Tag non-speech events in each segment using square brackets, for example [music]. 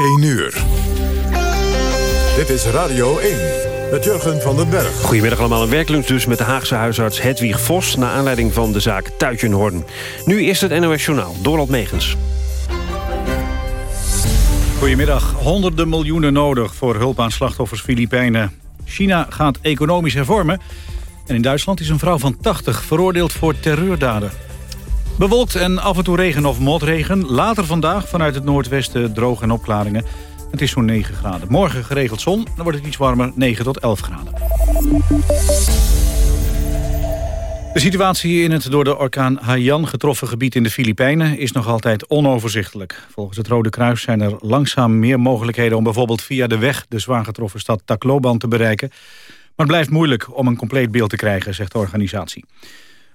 1 uur. Dit is Radio 1 met Jurgen van den Berg. Goedemiddag allemaal. Een werklunch dus met de Haagse huisarts Hedwig Vos... naar aanleiding van de zaak Tuitjenhoorn. Nu is het NOS Journaal. Dorald Megens. Goedemiddag. Honderden miljoenen nodig voor hulp aan slachtoffers Filipijnen. China gaat economisch hervormen. En in Duitsland is een vrouw van 80 veroordeeld voor terreurdaden. Bewolkt en af en toe regen of motregen. Later vandaag vanuit het noordwesten droog en opklaringen. Het is zo'n 9 graden. Morgen geregeld zon, dan wordt het iets warmer, 9 tot 11 graden. De situatie in het door de orkaan Haiyan getroffen gebied in de Filipijnen is nog altijd onoverzichtelijk. Volgens het Rode Kruis zijn er langzaam meer mogelijkheden om bijvoorbeeld via de weg de zwaar getroffen stad Tacloban te bereiken. Maar het blijft moeilijk om een compleet beeld te krijgen, zegt de organisatie.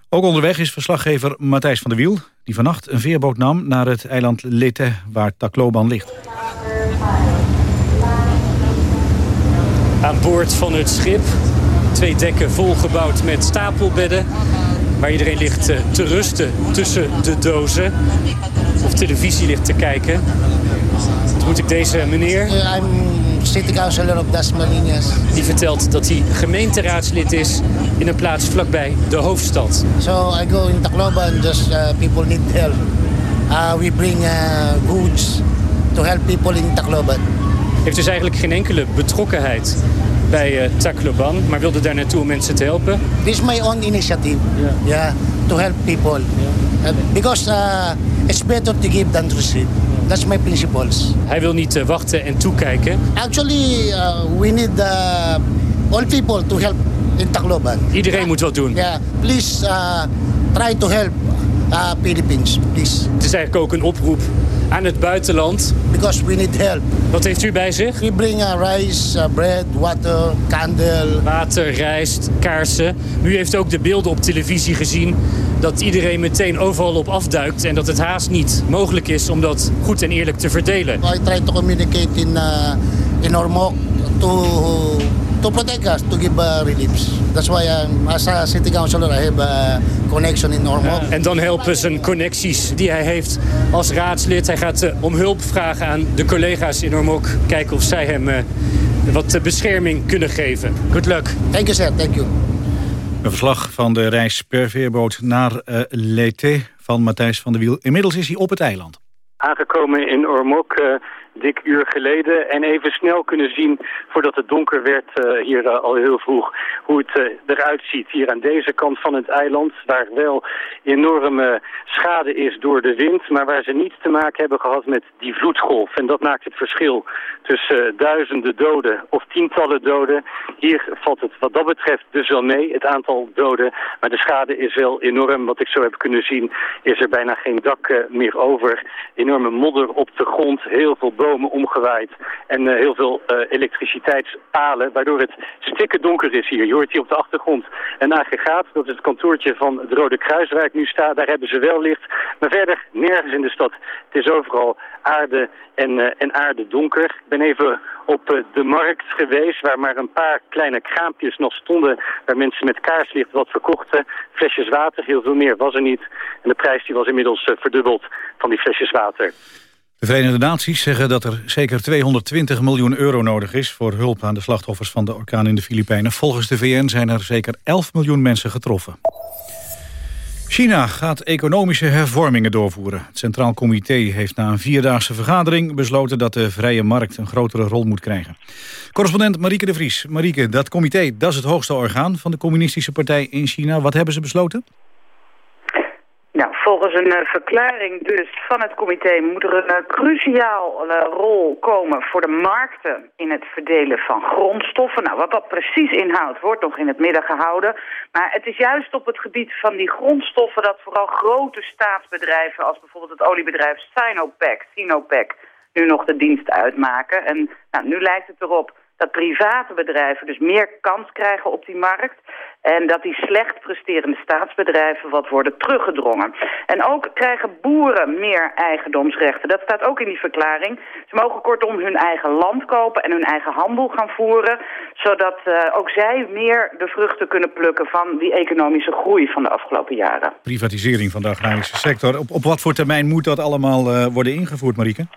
Ook onderweg is verslaggever Matthijs van der Wiel... die vannacht een veerboot nam naar het eiland Leyte, waar Tacloban ligt. Aan boord van het schip, twee dekken volgebouwd met stapelbedden... waar iedereen ligt eh, te rusten tussen de dozen of televisie ligt te kijken. Wat moet ik deze meneer... Die vertelt dat hij gemeenteraadslid is in een plaats vlakbij de hoofdstad. So I go in Tacloban, just uh, people need help. Uh, we bring uh, goods to help people in Tacloban. Heeft dus eigenlijk geen enkele betrokkenheid bij uh, Tacloban, maar wilde daar naartoe om mensen te helpen. This is my own initiative, yeah, yeah to help people. Yeah. Because uh, it's better to give than to receive. That's my principles. Hij wil niet uh, wachten en toekijken. Actually, uh, we need uh, all people to help in Tacloban. Iedereen moet wat doen. Ja, yeah. please uh, try to help Philippines, please. Het is eigenlijk ook een oproep aan het buitenland. Because we need help. Wat heeft u bij zich? We rice, uh, bread, water, candle. Water, rijst, kaarsen. U heeft ook de beelden op televisie gezien dat iedereen meteen overal op afduikt... en dat het haast niet mogelijk is om dat goed en eerlijk te verdelen. I try to communicate in, uh, in Ormoc to, to protect us, to give uh, reliefs. That's why um, as a city councilor I have a connection in Ormoc. Ja, en dan helpen zijn connecties die hij heeft als raadslid. Hij gaat uh, om hulp vragen aan de collega's in Ormoc. Kijken of zij hem wat bescherming kunnen geven. Good luck. Thank you sir, thank you. Een verslag van de reis per veerboot naar uh, Leyte van Matthijs van der Wiel. Inmiddels is hij op het eiland. Aangekomen in Ormok, uh, dik uur geleden. En even snel kunnen zien, voordat het donker werd uh, hier uh, al heel vroeg... hoe het uh, eruit ziet hier aan deze kant van het eiland... waar wel enorme schade is door de wind... maar waar ze niets te maken hebben gehad met die vloedgolf. En dat maakt het verschil tussen duizenden doden of tientallen doden. Hier valt het wat dat betreft dus wel mee, het aantal doden. Maar de schade is wel enorm. Wat ik zo heb kunnen zien is er bijna geen dak meer over. Enorme modder op de grond, heel veel bomen omgewaaid en uh, heel veel uh, elektriciteitspalen, waardoor het stikke donker is hier. Je hoort hier op de achtergrond een aggregaat, dat is het kantoortje van het Rode Kruis waar ik nu sta. Daar hebben ze wel licht, maar verder nergens in de stad. Het is overal aarde en, uh, en aarde donker. Ik ben even op de markt geweest, waar maar een paar kleine kraampjes nog stonden, waar mensen met kaarslicht wat verkochten. Flesjes water, heel veel meer was er niet. En de prijs die was inmiddels verdubbeld van die flesjes water. De Verenigde Naties zeggen dat er zeker 220 miljoen euro nodig is... voor hulp aan de slachtoffers van de orkaan in de Filipijnen. Volgens de VN zijn er zeker 11 miljoen mensen getroffen. China gaat economische hervormingen doorvoeren. Het Centraal Comité heeft na een vierdaagse vergadering besloten... dat de vrije markt een grotere rol moet krijgen. Correspondent Marieke de Vries. Marieke, dat comité dat is het hoogste orgaan van de communistische partij in China. Wat hebben ze besloten? Nou, volgens een uh, verklaring dus van het comité moet er een uh, rol komen voor de markten in het verdelen van grondstoffen. Nou, wat dat precies inhoudt wordt nog in het midden gehouden. Maar het is juist op het gebied van die grondstoffen dat vooral grote staatsbedrijven als bijvoorbeeld het oliebedrijf Sinopec, Sinopec nu nog de dienst uitmaken. En nou, nu lijkt het erop dat private bedrijven dus meer kans krijgen op die markt... en dat die slecht presterende staatsbedrijven wat worden teruggedrongen. En ook krijgen boeren meer eigendomsrechten. Dat staat ook in die verklaring. Ze mogen kortom hun eigen land kopen en hun eigen handel gaan voeren... zodat uh, ook zij meer de vruchten kunnen plukken van die economische groei van de afgelopen jaren. Privatisering van de agrarische sector. Op, op wat voor termijn moet dat allemaal uh, worden ingevoerd, Marieke?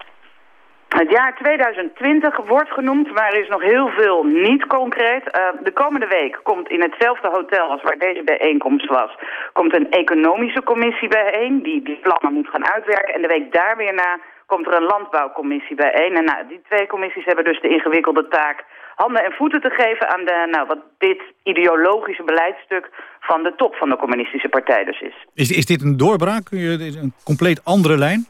Het jaar 2020 wordt genoemd, maar er is nog heel veel niet concreet. Uh, de komende week komt in hetzelfde hotel als waar deze bijeenkomst was... komt een economische commissie bijeen die die plannen moet gaan uitwerken. En de week daar weer na komt er een landbouwcommissie bijeen. En nou, die twee commissies hebben dus de ingewikkelde taak handen en voeten te geven aan de, nou, wat dit ideologische beleidstuk van de top van de communistische partij dus is. Is, is dit een doorbraak? Kun je een compleet andere lijn?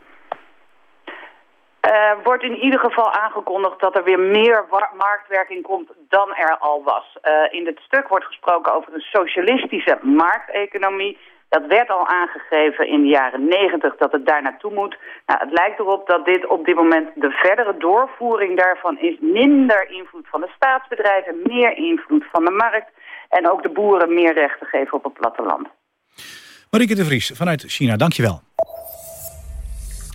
Uh, wordt in ieder geval aangekondigd dat er weer meer marktwerking komt dan er al was. Uh, in dit stuk wordt gesproken over een socialistische markteconomie. Dat werd al aangegeven in de jaren negentig dat het daar naartoe moet. Nou, het lijkt erop dat dit op dit moment de verdere doorvoering daarvan is. Minder invloed van de staatsbedrijven, meer invloed van de markt. En ook de boeren meer rechten geven op het platteland. Marieke de Vries vanuit China, dankjewel.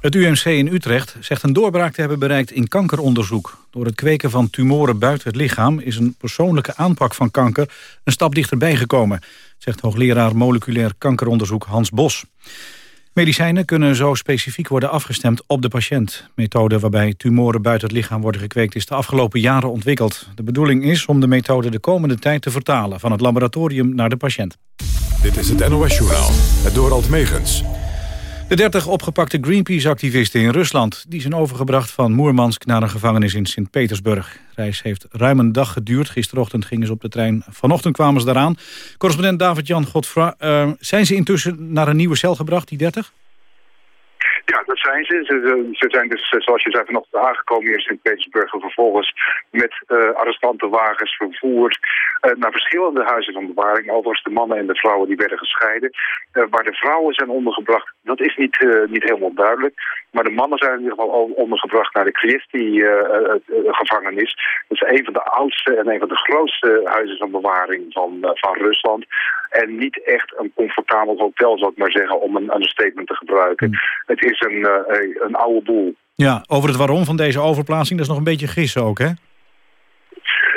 Het UMC in Utrecht zegt een doorbraak te hebben bereikt in kankeronderzoek. Door het kweken van tumoren buiten het lichaam is een persoonlijke aanpak van kanker een stap dichterbij gekomen, zegt hoogleraar moleculair kankeronderzoek Hans Bos. Medicijnen kunnen zo specifiek worden afgestemd op de patiënt. Methode waarbij tumoren buiten het lichaam worden gekweekt is de afgelopen jaren ontwikkeld. De bedoeling is om de methode de komende tijd te vertalen van het laboratorium naar de patiënt. Dit is het NOS Journaal, het Dorald Megens. De 30 opgepakte Greenpeace-activisten in Rusland... die zijn overgebracht van Moermansk naar een gevangenis in Sint-Petersburg. Reis heeft ruim een dag geduurd. Gisterochtend gingen ze op de trein. Vanochtend kwamen ze daaraan. Correspondent David-Jan Godfra. Uh, zijn ze intussen naar een nieuwe cel gebracht, die 30? Ja, dat zijn ze. Ze, ze zijn dus, eh, zoals je zei, vanochtend aangekomen hier in Sint-Petersburg... en vervolgens met uh, arrestantenwagens vervoerd uh, naar verschillende huizen van bewaring. Overigens de mannen en de vrouwen die werden gescheiden. Uh, waar de vrouwen zijn ondergebracht, dat is niet, niet helemaal duidelijk. Maar de mannen zijn in ieder geval ondergebracht naar de Christie-gevangenis. dat is een van de oudste en een van de grootste huizen van bewaring van, van Rusland. En niet echt een comfortabel hotel, zou ik maar zeggen, om een understatement te gebruiken. Hmm. Het is een, een oude boel. Ja, over het waarom van deze overplaatsing, dat is nog een beetje gissen ook, hè?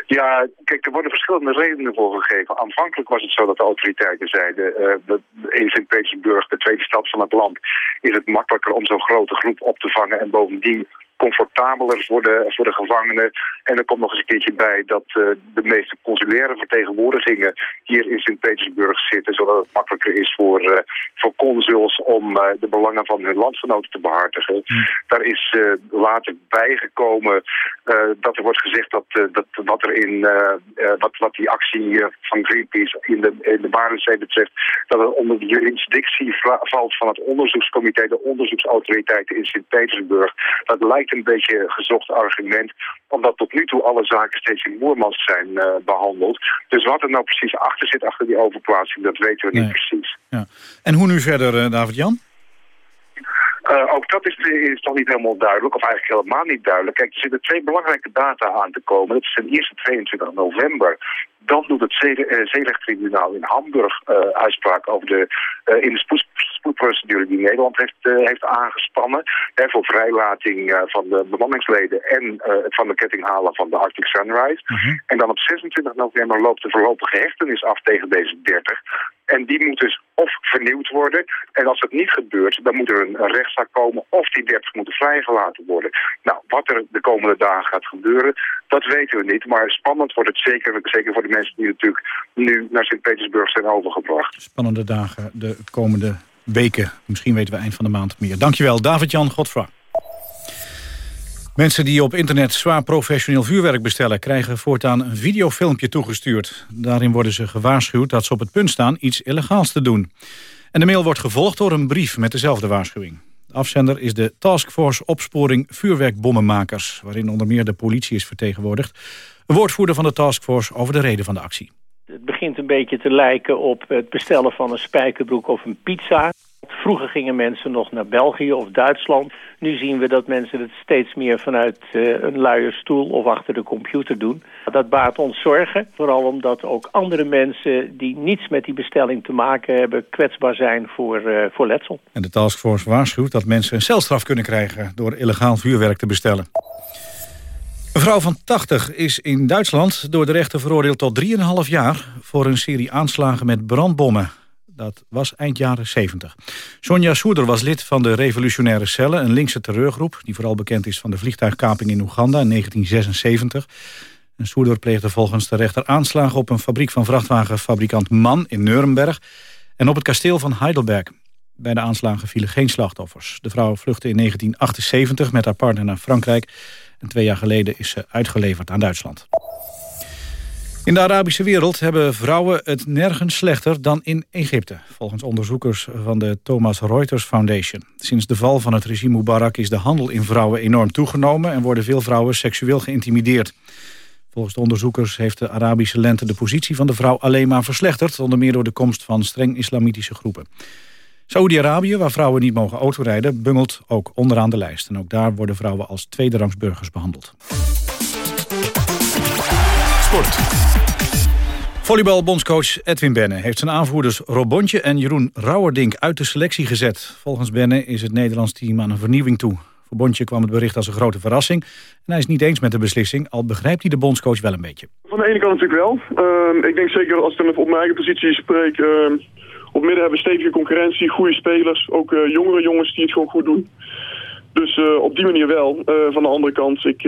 Ja, kijk, er worden verschillende redenen voor gegeven. Aanvankelijk was het zo dat de autoriteiten zeiden... Uh, in Sint-Petersburg, de tweede stad van het land... is het makkelijker om zo'n grote groep op te vangen... en bovendien comfortabeler voor de, voor de gevangenen. En er komt nog eens een keertje bij dat uh, de meeste consulaire vertegenwoordigingen hier in Sint-Petersburg zitten, zodat het makkelijker is voor, uh, voor consuls om uh, de belangen van hun landgenoten te behartigen. Hmm. Daar is later bijgekomen dat er wordt gezegd dat, dat wat er in wat, wat die actie van Greenpeace in de, in de Barentszee betreft, dat het onder de jurisdictie valt van het onderzoekscomité, de onderzoeksautoriteiten in Sint-Petersburg. Dat lijkt een beetje gezocht argument, omdat tot nu toe alle zaken steeds in Moermans zijn uh, behandeld. Dus wat er nou precies achter zit, achter die overplaatsing, dat weten we nee. niet precies. Ja. En hoe nu verder, uh, David-Jan? Uh, ook dat is, is nog niet helemaal duidelijk, of eigenlijk helemaal niet duidelijk. Kijk, er zitten twee belangrijke data aan te komen. Dat is ten eerste 22 november. Dan doet het Zeerechttribunaal in Hamburg uh, uitspraak over de, uh, in de spoed, spoedprocedure die Nederland heeft, uh, heeft aangespannen. Hè, voor vrijlating van de bemanningsleden en het van de ketting halen van de Arctic Sunrise. -huh. Mhm. En dan op 26 november loopt de voorlopige hechtenis af tegen deze 30. En die moet dus of vernieuwd worden. En als dat niet gebeurt, dan moet er een, een rechtszaak komen of die 30 moeten vrijgelaten worden. Nou, wat er de komende dagen gaat gebeuren, dat weten we niet. Maar spannend wordt het zeker, zeker voor de mensen die natuurlijk nu naar Sint-Petersburg zijn overgebracht. Spannende dagen de komende weken. Misschien weten we eind van de maand meer. Dankjewel, David-Jan Godfra. Mensen die op internet zwaar professioneel vuurwerk bestellen... krijgen voortaan een videofilmpje toegestuurd. Daarin worden ze gewaarschuwd dat ze op het punt staan iets illegaals te doen. En de mail wordt gevolgd door een brief met dezelfde waarschuwing. De afzender is de Taskforce Opsporing Vuurwerkbommenmakers... waarin onder meer de politie is vertegenwoordigd. Een woordvoerder van de Taskforce over de reden van de actie. Het begint een beetje te lijken op het bestellen van een spijkerbroek of een pizza. Vroeger gingen mensen nog naar België of Duitsland. Nu zien we dat mensen het steeds meer vanuit uh, een luie stoel of achter de computer doen. Dat baart ons zorgen, vooral omdat ook andere mensen die niets met die bestelling te maken hebben... kwetsbaar zijn voor, uh, voor letsel. En de taskforce waarschuwt dat mensen een celstraf kunnen krijgen... door illegaal vuurwerk te bestellen. Een vrouw van 80 is in Duitsland door de rechter veroordeeld tot 3,5 jaar... voor een serie aanslagen met brandbommen. Dat was eind jaren 70. Sonja Soeder was lid van de Revolutionaire Cellen... een linkse terreurgroep die vooral bekend is van de vliegtuigkaping in Oeganda in 1976. En Soeder pleegde volgens de rechter aanslagen op een fabriek van vrachtwagenfabrikant MAN in Nuremberg... en op het kasteel van Heidelberg. Bij de aanslagen vielen geen slachtoffers. De vrouw vluchtte in 1978 met haar partner naar Frankrijk... en twee jaar geleden is ze uitgeleverd aan Duitsland. In de Arabische wereld hebben vrouwen het nergens slechter dan in Egypte... volgens onderzoekers van de Thomas Reuters Foundation. Sinds de val van het regime Mubarak is de handel in vrouwen enorm toegenomen... en worden veel vrouwen seksueel geïntimideerd. Volgens de onderzoekers heeft de Arabische lente de positie van de vrouw alleen maar verslechterd... onder meer door de komst van streng islamitische groepen. Saoedi-Arabië, waar vrouwen niet mogen autorijden, bungelt ook onderaan de lijst. En ook daar worden vrouwen als tweederangs burgers behandeld. Sport. Volleybalbondscoach Edwin Benne heeft zijn aanvoerders Robontje en Jeroen Rauwerdink uit de selectie gezet. Volgens Benne is het Nederlands team aan een vernieuwing toe. Voor Bontje kwam het bericht als een grote verrassing. En hij is niet eens met de beslissing, al begrijpt hij de bondscoach wel een beetje. Van de ene kant natuurlijk wel. Uh, ik denk zeker als ik dan even op mijn eigen positie spreek... Uh, op midden hebben we stevige concurrentie, goede spelers. Ook uh, jongere jongens die het gewoon goed doen. Dus uh, op die manier wel. Uh, van de andere kant, ik,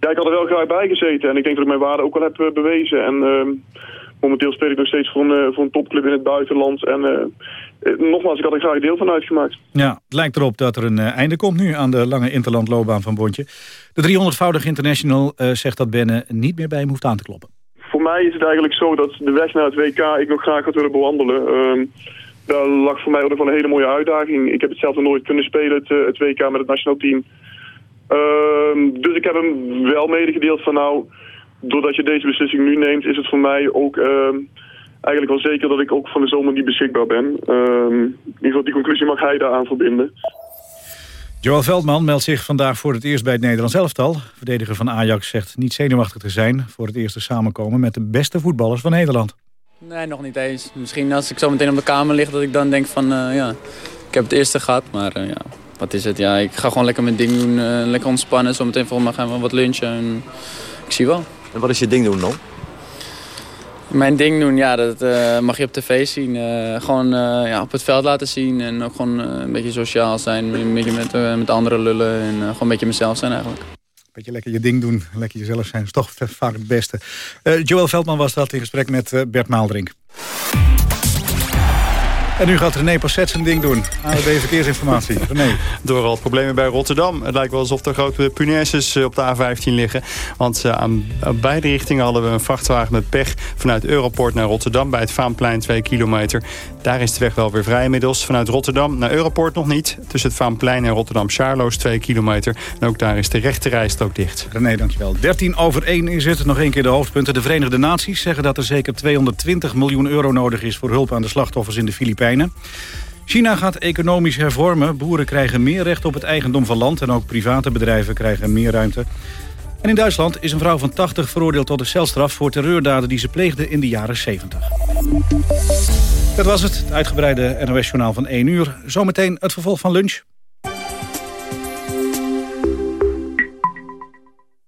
ja, ik had er wel graag bij gezeten. En ik denk dat ik mijn waarde ook wel heb bewezen. En momenteel speel ik nog steeds voor een, voor een topclub in het buitenland. En nogmaals, ik had er graag deel van uitgemaakt. Ja, het lijkt erop dat er een einde komt nu aan de lange interlandloopbaan van Bontje. De 300-voudig international zegt dat Benne niet meer bij hem hoeft aan te kloppen mij is het eigenlijk zo dat de weg naar het WK ik nog graag had willen bewandelen. Uh, daar lag voor mij ook nog een hele mooie uitdaging. Ik heb het zelf nog nooit kunnen spelen, het, het WK met het nationaal team. Uh, dus ik heb hem wel medegedeeld van nou, doordat je deze beslissing nu neemt, is het voor mij ook uh, eigenlijk wel zeker dat ik ook van de zomer niet beschikbaar ben. in ieder geval die conclusie mag hij daaraan verbinden. Joël Veldman meldt zich vandaag voor het eerst bij het Nederlands elftal. Verdediger van Ajax zegt niet zenuwachtig te zijn... voor het eerste samenkomen met de beste voetballers van Nederland. Nee, nog niet eens. Misschien als ik zo meteen op de kamer lig... dat ik dan denk van, uh, ja, ik heb het eerste gehad. Maar uh, ja, wat is het? Ja, ik ga gewoon lekker mijn ding doen. Uh, lekker ontspannen. Zometeen volgens mij gaan we wat lunchen. En ik zie wel. En wat is je ding doen dan? Mijn ding doen, ja, dat uh, mag je op tv zien. Uh, gewoon uh, ja, op het veld laten zien en ook gewoon een beetje sociaal zijn. Een beetje met, met anderen lullen en gewoon een beetje mezelf zijn eigenlijk. Een beetje lekker je ding doen, lekker jezelf zijn, is toch vaak het beste. Joël Veldman was dat in gesprek met Bert Maaldrink. En nu gaat René Passet zijn ding doen. ANWB Verkeersinformatie. [laughs] René. Door al problemen bij Rotterdam. Het lijkt wel alsof er grote punaises eh, op de A15 liggen. Want eh, aan beide richtingen hadden we een vrachtwagen met pech... vanuit Europort naar Rotterdam bij het Vaanplein 2 kilometer. Daar is de weg wel weer vrij inmiddels. Vanuit Rotterdam naar Europort nog niet. Tussen het Vaanplein en Rotterdam-Charloes 2 kilometer. En ook daar is de rechte rijstrook dicht. René, dankjewel. 13 over 1 is het. Nog één keer de hoofdpunten. De Verenigde Naties zeggen dat er zeker 220 miljoen euro nodig is... voor hulp aan de slachtoffers in de Filipijnen. China gaat economisch hervormen. Boeren krijgen meer recht op het eigendom van land... en ook private bedrijven krijgen meer ruimte. En in Duitsland is een vrouw van 80 veroordeeld tot een celstraf... voor terreurdaden die ze pleegde in de jaren 70. Dat was het, het uitgebreide NOS-journaal van 1 uur. Zometeen het vervolg van lunch.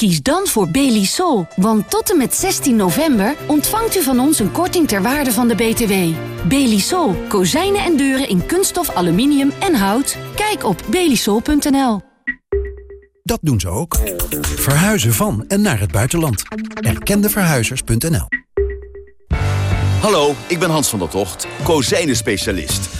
Kies dan voor Belisol, want tot en met 16 november ontvangt u van ons een korting ter waarde van de BTW. Belisol, kozijnen en deuren in kunststof, aluminium en hout. Kijk op belisol.nl. Dat doen ze ook. Verhuizen van en naar het buitenland. Erkendeverhuizers.nl Hallo, ik ben Hans van der Tocht, kozijnen-specialist.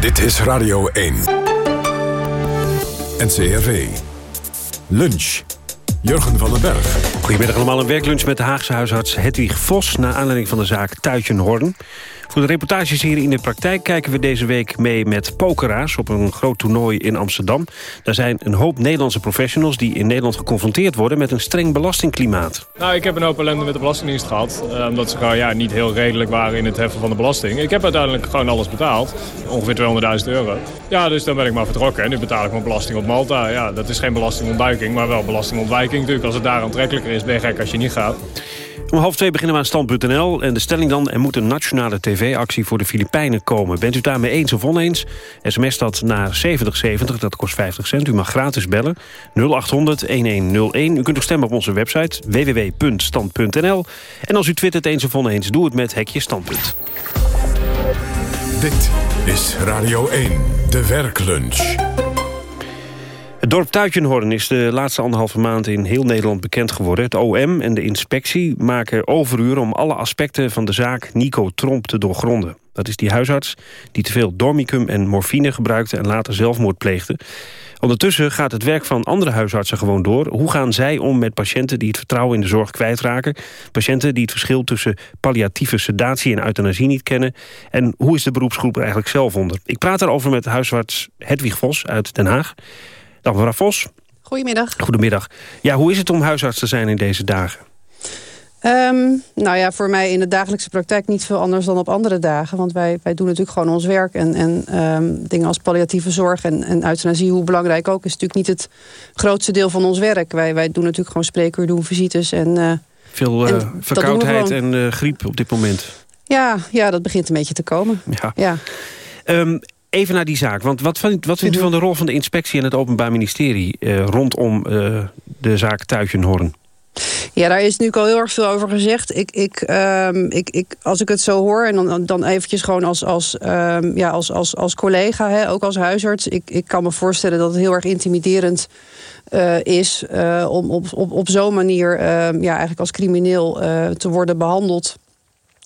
Dit is Radio 1. NCRV. Lunch. Jurgen van den Berg. Goedemiddag allemaal, een werklunch met de Haagse huisarts Hedwig Vos... naar aanleiding van de zaak Tuitjenhorden. Voor de reportages hier in de praktijk kijken we deze week mee met pokeraars... op een groot toernooi in Amsterdam. Daar zijn een hoop Nederlandse professionals die in Nederland geconfronteerd worden... met een streng belastingklimaat. Nou, ik heb een hoop ellende met de Belastingdienst gehad. eh, omdat ze gewoon ja, niet heel redelijk waren in het heffen van de belasting. Ik heb uiteindelijk gewoon alles betaald. Ongeveer 200.000 euro. Ja, dus dan ben ik maar vertrokken. En nu betaal ik mijn belasting op Malta. Ja, dat is geen belastingontduiking, maar wel belastingontwijking natuurlijk. Als het daar aantrekkelijker is, ben je gek als je niet gaat. Om half twee beginnen we aan stand.nl. En de stelling dan, er moet een nationale tv-actie voor de Filipijnen komen. Bent u daarmee eens of oneens? SMS dat naar 7070, dat kost 50 cent. U mag gratis bellen. 0800-1101. U kunt ook stemmen op onze website www.stand.nl. En als u twittert eens of oneens, doe het met hekje standpunt. Dit is Radio 1, de werklunch. Het dorp Tuitjenhoorn is de laatste anderhalve maand in heel Nederland bekend geworden. Het OM en de inspectie maken overuren om alle aspecten van de zaak Nico Tromp te doorgronden. Dat is die huisarts die te veel dormicum en morfine gebruikte en later zelfmoord pleegde. Ondertussen gaat het werk van andere huisartsen gewoon door. Hoe gaan zij om met patiënten die het vertrouwen in de zorg kwijtraken? Patiënten die het verschil tussen palliatieve sedatie en euthanasie niet kennen? En hoe is de beroepsgroep er eigenlijk zelf onder? Ik praat daarover met huisarts Hedwig Vos uit Den Haag. Dag mevrouw Vos. Goedemiddag. Goedemiddag. Ja, hoe is het om huisarts te zijn in deze dagen? Ehm, nou ja, voor mij in de dagelijkse praktijk niet veel anders dan op andere dagen. Want wij, wij doen natuurlijk gewoon ons werk. En, en ehm, dingen als palliatieve zorg en, en euthanasie, hoe belangrijk ook... is natuurlijk niet het grootste deel van ons werk. Wij, wij doen natuurlijk gewoon spreekuur, doen visites en... eh, Veel en eh, verkoudheid en eh, griep op dit moment. Ja, ja, dat begint een beetje te komen. Ja. Ja. Ehm, even naar die zaak. Want wat, vindt- wat vindt u van de rol van de inspectie en het Openbaar Ministerie... eh, rondom eh, de zaak Tuitjenhoorn? Ja, daar is natuurlijk al heel erg veel over gezegd. Ik, ik, ehm, ik, ik, als ik het zo hoor, en dan, dan eventjes gewoon als, als, ehm, ja, als, als, als collega, hè, ook als huisarts. Ik, ik kan me voorstellen dat het heel erg intimiderend eh, is eh, om op, op, op zo'n manier ehm, ja, eigenlijk als crimineel eh, te worden behandeld.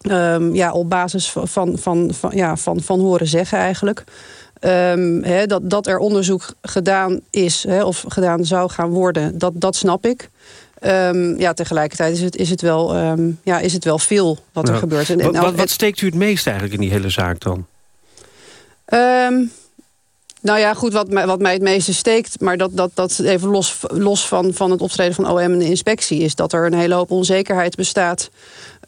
Ehm, ja, op basis van, van, van, van, ja, van, van horen zeggen eigenlijk. Ehm, dat, dat er onderzoek gedaan is of gedaan zou gaan worden, dat, dat snap ik. Ehm, ja, tegelijkertijd is het, is, het wel, ja, is het wel veel wat er gebeurt. En- en Wat, nou, wat, wat steekt u het meest eigenlijk in die hele zaak dan? Nou ja, goed, wat mij, wat mij het meeste steekt... maar dat, dat, dat even los, los van, van het optreden van OM en de inspectie... is dat er een hele hoop onzekerheid bestaat...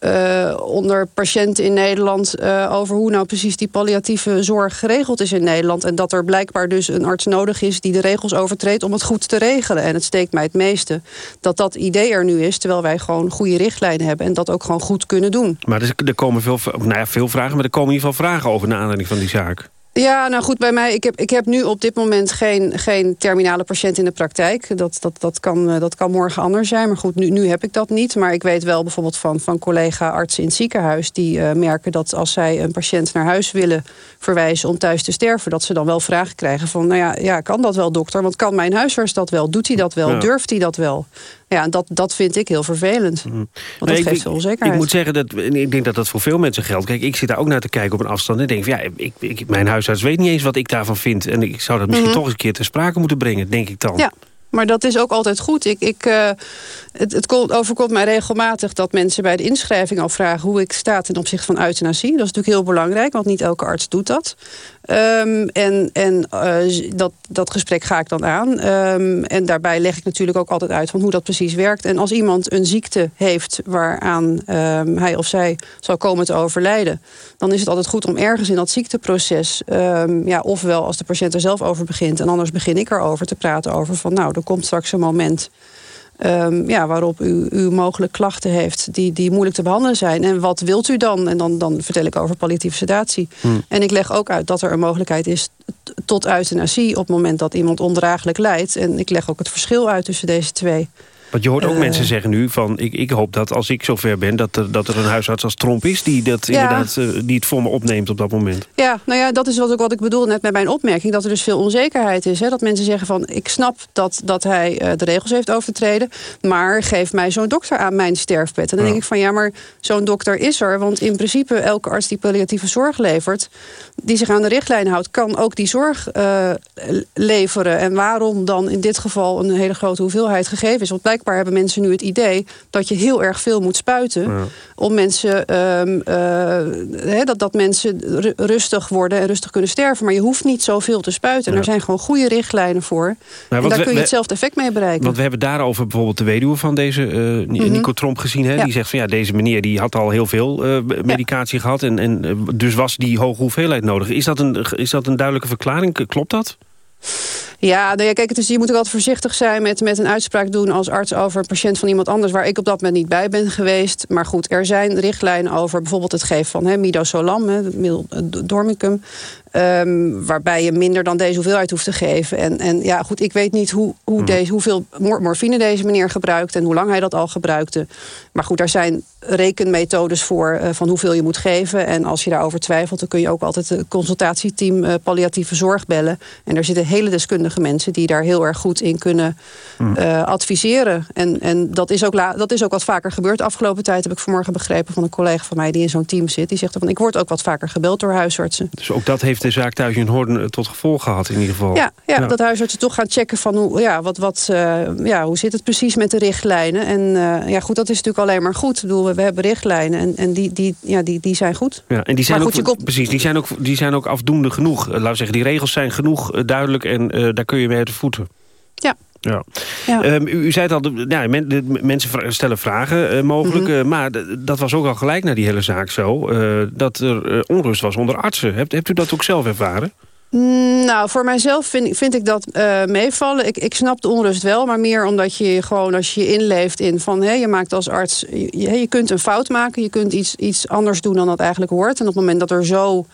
eh, onder patiënten in Nederland... eh, over hoe nou precies die palliatieve zorg geregeld is in Nederland. En dat er blijkbaar dus een arts nodig is... die de regels overtreedt om het goed te regelen. En het steekt mij het meeste dat dat idee er nu is... terwijl wij gewoon goede richtlijnen hebben... en dat ook gewoon goed kunnen doen. Maar er komen veel, nou ja, veel vragen, maar er komen in ieder geval vragen over... naar aanleiding van die zaak. Ja, nou goed, bij mij, ik heb, ik heb nu op dit moment geen, geen terminale patiënt in de praktijk. Dat, dat, dat, kan, eh, dat kan morgen anders zijn, maar goed, nu, nu heb ik dat niet. Maar ik weet wel bijvoorbeeld van, van collega-artsen in het ziekenhuis... die eh, merken dat als zij een patiënt naar huis willen verwijzen om thuis te sterven... dat ze dan wel vragen krijgen van, nou ja, ja kan dat wel dokter? Want kan mijn huisarts dat wel? Doet hij dat wel? Ja. Durft hij dat wel? Ja, dat, dat vind ik heel vervelend. Want dat Mhm. Nee, ik- geeft veel onzekerheid. ik moet zeggen, dat, ik denk dat dat voor veel mensen geldt. Kijk, ik zit daar ook naar te kijken op een afstand en denk van, ja, ik, ik, mijn huisarts weet niet eens wat ik daarvan vind. En ik zou dat misschien Mhm. toch eens een keer ter sprake moeten brengen, denk ik dan. Ja, maar dat is ook altijd goed. Ik, ik, eh, het, het komt- overkomt mij regelmatig dat mensen bij de inschrijving al vragen... hoe ik sta ten opzichte van euthanasie. Dat is natuurlijk heel belangrijk, want niet elke arts doet dat. Ehm, en en eh, dat, dat gesprek ga ik dan aan. Ehm, en daarbij leg ik natuurlijk ook altijd uit van hoe dat precies werkt. En als iemand een ziekte heeft waaraan ehm, hij of zij zal komen te overlijden... dan is het altijd goed om ergens in dat ziekteproces... ja, ofwel als de patiënt er zelf over begint... en anders begin ik erover te praten over van... nou, er komt straks een moment... ehm, ja, waarop u, u mogelijk klachten heeft die, die moeilijk te behandelen zijn. En wat wilt u dan? En dan, dan vertel ik over palliatieve sedatie. En ik leg ook uit dat er een mogelijkheid is tot euthanasie... op het moment dat iemand ondraaglijk lijdt. En ik leg ook het verschil uit tussen deze twee. Want je hoort ook Eh. mensen zeggen nu van... Ik, ik hoop dat als ik zover ben, dat er, dat er een huisarts als Tromp is... die, dat Ja. inderdaad, eh, die het voor me opneemt op dat moment. Ja, nou ja, dat is wat ik, wat ik bedoel net met mijn opmerking. Dat er dus veel onzekerheid is. Hè? Dat mensen zeggen van, ik snap dat, dat hij eh, de regels heeft overtreden... maar geef mij zo'n dokter aan mijn sterfbed. En dan denk ik van, ja, maar zo'n dokter is er. Want in principe, elke arts die palliatieve zorg levert... die zich aan de richtlijn houdt, kan ook die zorg leveren. En waarom dan in dit geval een hele grote hoeveelheid gegeven is? Want blijkbaar hebben mensen nu het idee... dat je heel erg veel moet spuiten... om mensen, eh, hè, dat, dat mensen ru- rustig worden en rustig kunnen sterven. Maar je hoeft niet zoveel te spuiten. En er zijn gewoon goede richtlijnen voor. en want daar we- kun je hetzelfde effect mee bereiken. Want we hebben daarover bijvoorbeeld de weduwe van deze eh, Mhm. Nico Tromp gezien. Hè? Die zegt van ja, deze meneer die had al heel veel eh, medicatie gehad. En, en dus was die hoge hoeveelheid nodig. Is dat een, is dat een duidelijke verklaring? Klopt dat? Ja, nou ja, kijk, is, je moet ook altijd voorzichtig zijn met, met een uitspraak doen als arts over een patiënt van iemand anders waar ik op dat moment niet bij ben geweest. Maar goed, er zijn richtlijnen over bijvoorbeeld het geven van hè, midazolam, hè, dormicum. Ehm, waarbij je minder dan deze hoeveelheid hoeft te geven. En, en ja, goed, ik weet niet hoe, hoe deze, hoeveel mor- morfine deze meneer gebruikt en hoe lang hij dat al gebruikte. Maar goed, daar zijn rekenmethodes voor eh, van hoeveel je moet geven. En als je daarover twijfelt, dan kun je ook altijd het consultatieteam eh, palliatieve zorg bellen. En daar zitten hele deskundige mensen die daar heel erg goed in kunnen eh, adviseren. En, en dat, is ook la- dat is ook wat vaker gebeurd. De afgelopen tijd heb ik vanmorgen begrepen van een collega van mij die in zo'n team zit. Die zegt van ik word ook wat vaker gebeld door huisartsen. Dus ook dat heeft de zaak thuis in Hoorn eh, tot gevolg gehad in ieder geval. Ja, ja, dat huisartsen toch gaan checken van hoe, ja, wat, wat, eh, ja, hoe zit het precies met de richtlijnen. En eh, ja, goed, dat is natuurlijk alleen maar goed. Ik bedoel, we, hebben richtlijnen en, en die, die, ja, die, die zijn goed. Ja, en die zijn, Maar ook, goed, je komt- precies, die, zijn ook, die zijn ook afdoende genoeg. Eh, laten we zeggen, die regels zijn genoeg duidelijk en daar kun je mee uit de voeten. Ja. Ja. Ja. Ehm, u, u zei het al, de- ja, men, de, mensen stellen vragen eh, mogelijk. Mhm. eh, maar dat was ook al gelijk na die hele zaak zo. eh, dat er onrust was onder artsen. Hebt, hebt u dat ook zelf ervaren? Mm, Nou, voor mijzelf vind, vind ik dat meevallen. Ik, ik snap de onrust wel, maar meer omdat je gewoon als je je inleeft in van... Hè, je maakt als arts, je- je kunt een fout maken, je kunt iets, iets anders doen dan dat eigenlijk hoort. En op het moment dat er zo...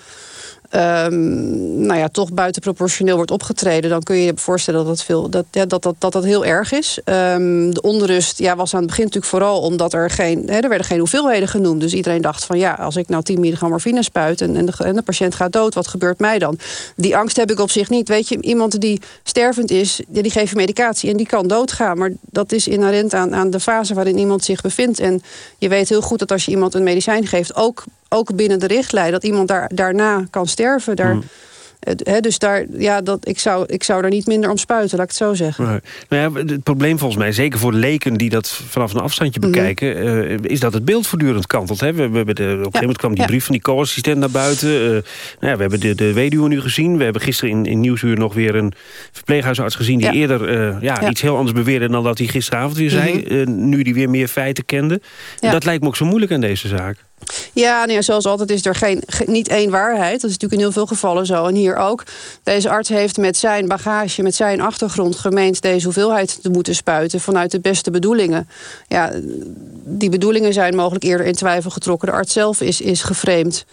ehm, nou ja, toch buitenproportioneel wordt opgetreden... dan kun je je voorstellen dat dat, veel, dat, ja, dat, dat, dat, dat heel erg is. Ehm, de onrust ja, was aan het begin natuurlijk vooral omdat er geen... Hè, er werden geen hoeveelheden genoemd. Dus iedereen dacht van ja, als ik nou 10 milligram morfine spuit... En, en, de, patiënt gaat dood, wat gebeurt mij dan? Die angst heb ik op zich niet. Weet je, iemand die stervend is, die die geeft je medicatie... en die kan doodgaan. Maar dat is inherent aan, aan de fase waarin iemand zich bevindt. En je weet heel goed dat als je iemand een medicijn geeft... ook, ook binnen de richtlijn, dat iemand daar, daarna kan sterven. Daar, hè, dus daar, ja, dat, ik, zou, ik zou er niet minder om spuiten, laat ik het zo zeggen. Nee. Nou ja, het probleem volgens mij, zeker voor leken die dat vanaf een afstandje Mhm. bekijken... eh, is dat het beeld voortdurend kantelt. Hè? We, we hebben de, op een gegeven moment kwam die ja. brief van die co-assistent naar buiten. Eh, nou ja, we hebben de, de weduwe nu gezien. We hebben gisteren in, in Nieuwsuur nog weer een verpleeghuisarts gezien... die eerder eh, ja, iets heel anders beweerde dan dat hij gisteravond weer zei. Mhm. Nu die weer meer feiten kende. Dat lijkt me ook zo moeilijk aan deze zaak. Ja, nou zoals altijd is er geen, ge- niet één waarheid. Dat is natuurlijk in heel veel gevallen zo. En hier ook. Deze arts heeft met zijn bagage, met zijn achtergrond... gemeend deze hoeveelheid te moeten spuiten... vanuit de beste bedoelingen. Ja, die bedoelingen zijn mogelijk eerder in twijfel getrokken. De arts zelf is, is geframed.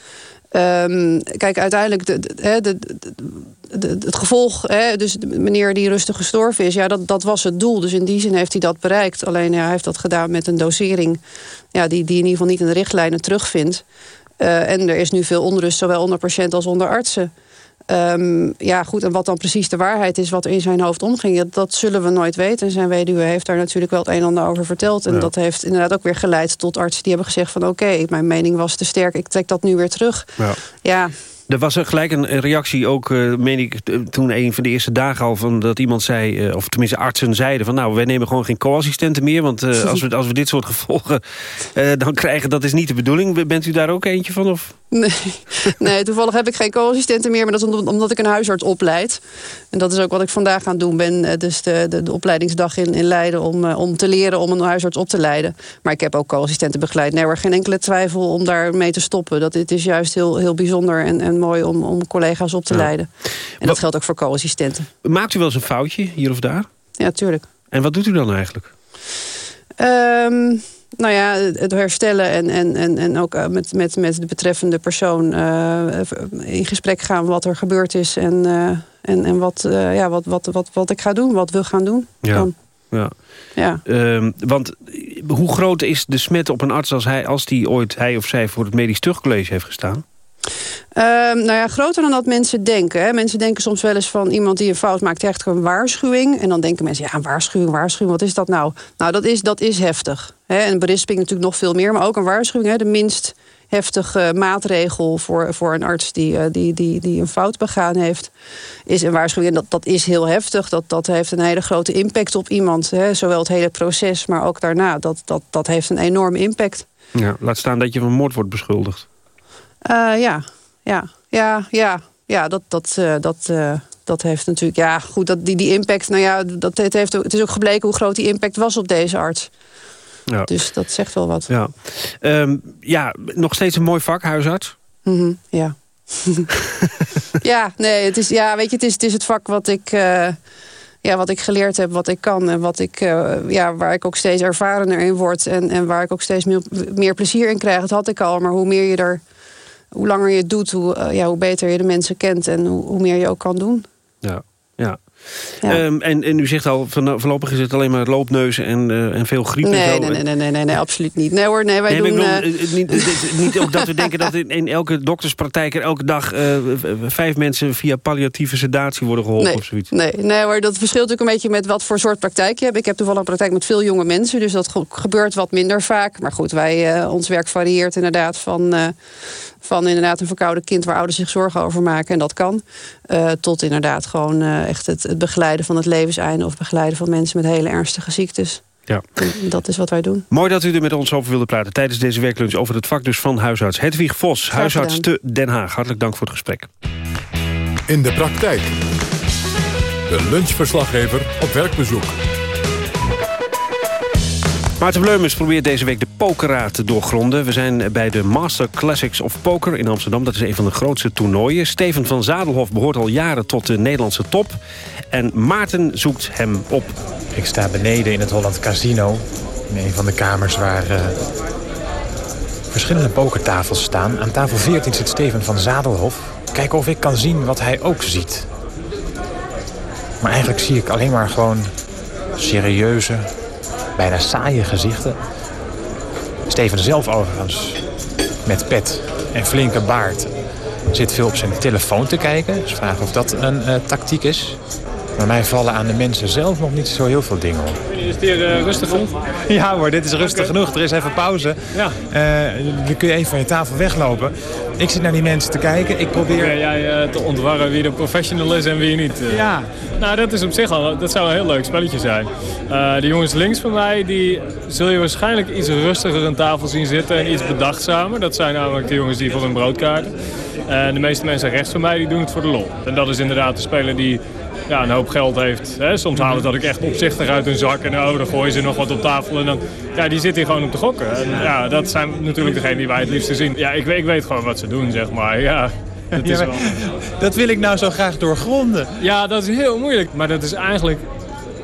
Ehm, kijk, uiteindelijk, de, het gevolg, hè, dus de meneer die rustig gestorven is, ja, dat, dat was het doel. Dus in die zin heeft hij dat bereikt. Alleen ja, hij heeft dat gedaan met een dosering ja, die, die in ieder geval niet in de richtlijnen terugvindt. Eh, en er is nu veel onrust, zowel onder patiënten als onder artsen. Ehm, ja, goed, en wat dan precies de waarheid is, wat er in zijn hoofd omging, dat, dat zullen we nooit weten. En zijn weduwe heeft daar natuurlijk wel het een en ander over verteld. En Ja. dat heeft inderdaad ook weer geleid tot artsen die hebben gezegd van oké, mijn mening was te sterk, ik trek dat nu weer terug. Ja. Ja, Er was er gelijk een reactie ook, eh, meen ik, toen een van de eerste dagen al... Van dat iemand zei, eh, of tenminste artsen zeiden... van nou, wij nemen gewoon geen co-assistenten meer... want eh, [laughs] als, we, als we dit soort gevolgen eh, dan krijgen, dat is niet de bedoeling. Bent u daar ook eentje van? Of? Nee, [laughs] nee, toevallig heb ik geen co-assistenten meer, maar dat is omdat, ik een huisarts opleid. En dat is ook wat ik vandaag aan het doen ben. eh, Dus de, de, de opleidingsdag in, in Leiden om, eh, om te leren om een huisarts op te leiden. Maar ik heb ook co-assistenten begeleid. Nee, er geen enkele twijfel om daar mee te stoppen. Dat, het is juist heel, heel bijzonder en, en mooi om, om collega's op te Ja. leiden. En dat geldt ook voor co-assistenten. Maakt u wel eens een foutje, hier of daar? Ja, tuurlijk. En wat doet u dan eigenlijk? Ehm, nou ja, het herstellen en, en, en, en ook eh, met, met, met de betreffende persoon eh, in gesprek gaan wat er gebeurd is en, eh, en, en wat, ja, wat, wat, wat, wat ik ga doen, wat we gaan doen. Ja. Dan. Ja. Ja. Ehm, want hoe groot is de smet op een arts als hij, als die ooit, hij of zij, voor het medisch terugcollege heeft gestaan? Ehm, nou ja, groter dan dat mensen denken. Hè. Mensen denken soms wel eens van iemand die een fout maakt... krijgt een waarschuwing. En dan denken mensen, ja, een waarschuwing, waarschuwing, wat is dat nou? Nou, dat is, dat is heftig. Hè. En berisping natuurlijk nog veel meer. Maar ook een waarschuwing, hè, de minst heftige maatregel... voor, voor een arts die, eh, die, die, die een fout begaan heeft... is een waarschuwing. En dat, dat is heel heftig. Dat, dat heeft een hele grote impact op iemand. Hè. Zowel het hele proces, maar ook daarna. Dat, dat, dat heeft een enorme impact. Ja, laat staan dat je van moord wordt beschuldigd. Uh, ja, ja, ja, ja, ja, dat, dat, uh, dat, uh, dat heeft natuurlijk, ja, goed, dat, die, die impact, nou ja, dat, het, heeft, het is ook gebleken hoe groot die impact was op deze arts. Ja. Dus dat zegt wel wat. Ja, um, ja nog steeds een mooi vak, huisarts. Mm -hmm, ja. [laughs] ja, nee, het is, ja, weet je, het is het, is het vak wat ik, uh, ja, wat ik geleerd heb, wat ik kan en wat ik, uh, ja, waar ik ook steeds ervarener in word en, en waar ik ook steeds meer, meer plezier in krijg. Dat had ik al, maar hoe meer je er hoe langer je het doet, hoe, uh, ja, hoe beter je de mensen kent en hoe, hoe meer je ook kan doen. Ja, ja. ja. Um, en, en u zegt al, van, voorlopig is het alleen maar loopneuzen en, uh, en veel griep nee, en zo. Nee, nee, nee, nee, nee, nee, absoluut niet. Nee hoor, nee, wij nee, doen... Bedoel, uh, niet, niet ook dat we denken dat in, in elke dokterspraktijk... er elke dag vijf mensen via palliatieve sedatie worden geholpen nee, of zoiets. Nee, nee hoor, dat verschilt natuurlijk een beetje met wat voor soort praktijk je hebt. Ik heb toevallig een praktijk met veel jonge mensen, dus dat gebeurt wat minder vaak. Maar goed, wij, ons werk varieert inderdaad van van inderdaad een verkouden kind waar ouders zich zorgen over maken. En dat kan. Uh, tot inderdaad gewoon uh, echt het, het, begeleiden van het levenseinde... of begeleiden van mensen met hele ernstige ziektes. Ja. En dat is wat wij doen. Mooi dat u er met ons over wilde praten tijdens deze werklunch... over het vak dus van huisarts Hedwig Vos, huisarts te Den Haag. Hartelijk dank voor het gesprek. In de praktijk. De lunchverslaggever op werkbezoek. Maarten Bleumers probeert deze week de pokeraad te doorgronden. We zijn bij de Master Classics of Poker in Amsterdam. Dat is een van de grootste toernooien. Steven van Zadelhof behoort al jaren tot de Nederlandse top. En Maarten zoekt hem op. Ik sta beneden in het Holland Casino. In een van de kamers waar uh, verschillende pokertafels staan. Aan tafel 14 zit Steven van Zadelhof. Kijken of ik kan zien wat hij ook ziet. Maar eigenlijk zie ik alleen maar gewoon serieuze, bijna saaie gezichten. Steven zelf overigens, met pet en flinke baard... zit veel op zijn telefoon te kijken. Dus vragen of dat een uh, tactiek is. Maar mij vallen aan de mensen zelf nog niet zo heel veel dingen op. Is het hier uh, rustig genoeg? [laughs] Ja hoor, dit is rustig okay. genoeg. Er is even pauze. Ja. Uh, dan kun je even van je tafel weglopen. Ik zit naar die mensen te kijken. Ik probeer... Probeer jij uh, te ontwarren wie de professional is en wie niet? Ja. Nou, dat is op zich al... Dat zou een heel leuk spelletje zijn. de jongens links van mij, die zul je waarschijnlijk iets rustiger aan tafel zien zitten en iets bedachtzamer. Dat zijn namelijk de jongens die voor hun brood kaarten. En de meeste mensen rechts van mij, die doen het voor de lol. En dat is inderdaad de speler die ja, een hoop geld heeft. Hè. Soms halen ze dat ik echt opzichtig uit hun zak. En oh, dan gooien ze nog wat op tafel. En dan, ja, die zit hier gewoon op te gokken. En ja, dat zijn natuurlijk degenen die wij het liefst zien. Ja, ik, ik weet gewoon wat ze doen, zeg maar. Ja, dat, is wel... dat wil ik nou zo graag doorgronden. Ja, dat is heel moeilijk. Maar dat is eigenlijk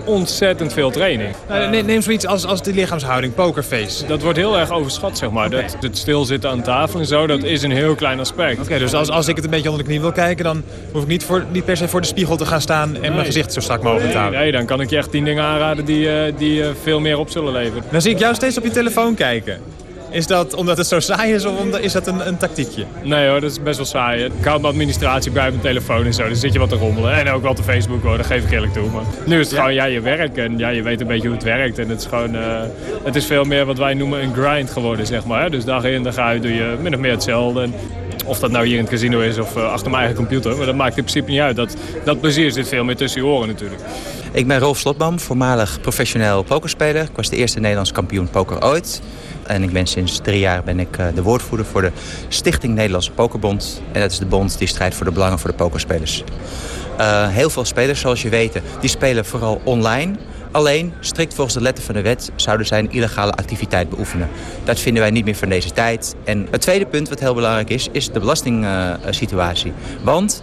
ontzettend veel training. Nou, neem, zoiets als, als de lichaamshouding, pokerface. Dat wordt heel erg overschat, zeg maar. Okay. Dat, het stilzitten aan tafel en zo, dat is een heel klein aspect. Oké, okay, dus als, als ik het een beetje onder de knie wil kijken... dan hoef ik niet, voor, niet per se voor de spiegel te gaan staan... en nee. mijn gezicht zo strak mogelijk te houden. Nee, dan kan ik je echt tien dingen aanraden die, uh, die uh, veel meer op zullen leveren. Dan zie ik jou steeds op je telefoon kijken. Is dat omdat het zo saai is of omdat, is dat een, een tactiekje? Nee hoor, dat is best wel saai. Ik hou mijn administratie bij mijn telefoon en zo. Dan zit je wat te rommelen. En ook wel te Facebook hoor, dat geef ik eerlijk toe. Maar nu is het ja. gewoon ja, je werk en ja, je weet een beetje hoe het werkt. En het is gewoon, uh, het is veel meer wat wij noemen een grind geworden, zeg maar. Dus dag in, dag uit doe je min of meer hetzelfde. En of dat nou hier in het casino is of uh, achter mijn eigen computer. Maar dat maakt in principe niet uit. Dat, dat plezier zit veel meer tussen je oren natuurlijk. Ik ben Rolf Slotboom, voormalig professioneel pokerspeler. Ik was de eerste Nederlands kampioen poker ooit. En ik ben sinds drie jaar ben ik uh, de woordvoerder voor de Stichting Nederlandse Pokerbond. En dat is de bond die strijdt voor de belangen voor de pokerspelers. Uh, heel veel spelers, zoals je weet, die spelen vooral online. Alleen, strikt volgens de letter van de wet, zouden zij een illegale activiteit beoefenen. Dat vinden wij niet meer van deze tijd. En het tweede punt wat heel belangrijk is, is de belastingsituatie. Uh, Want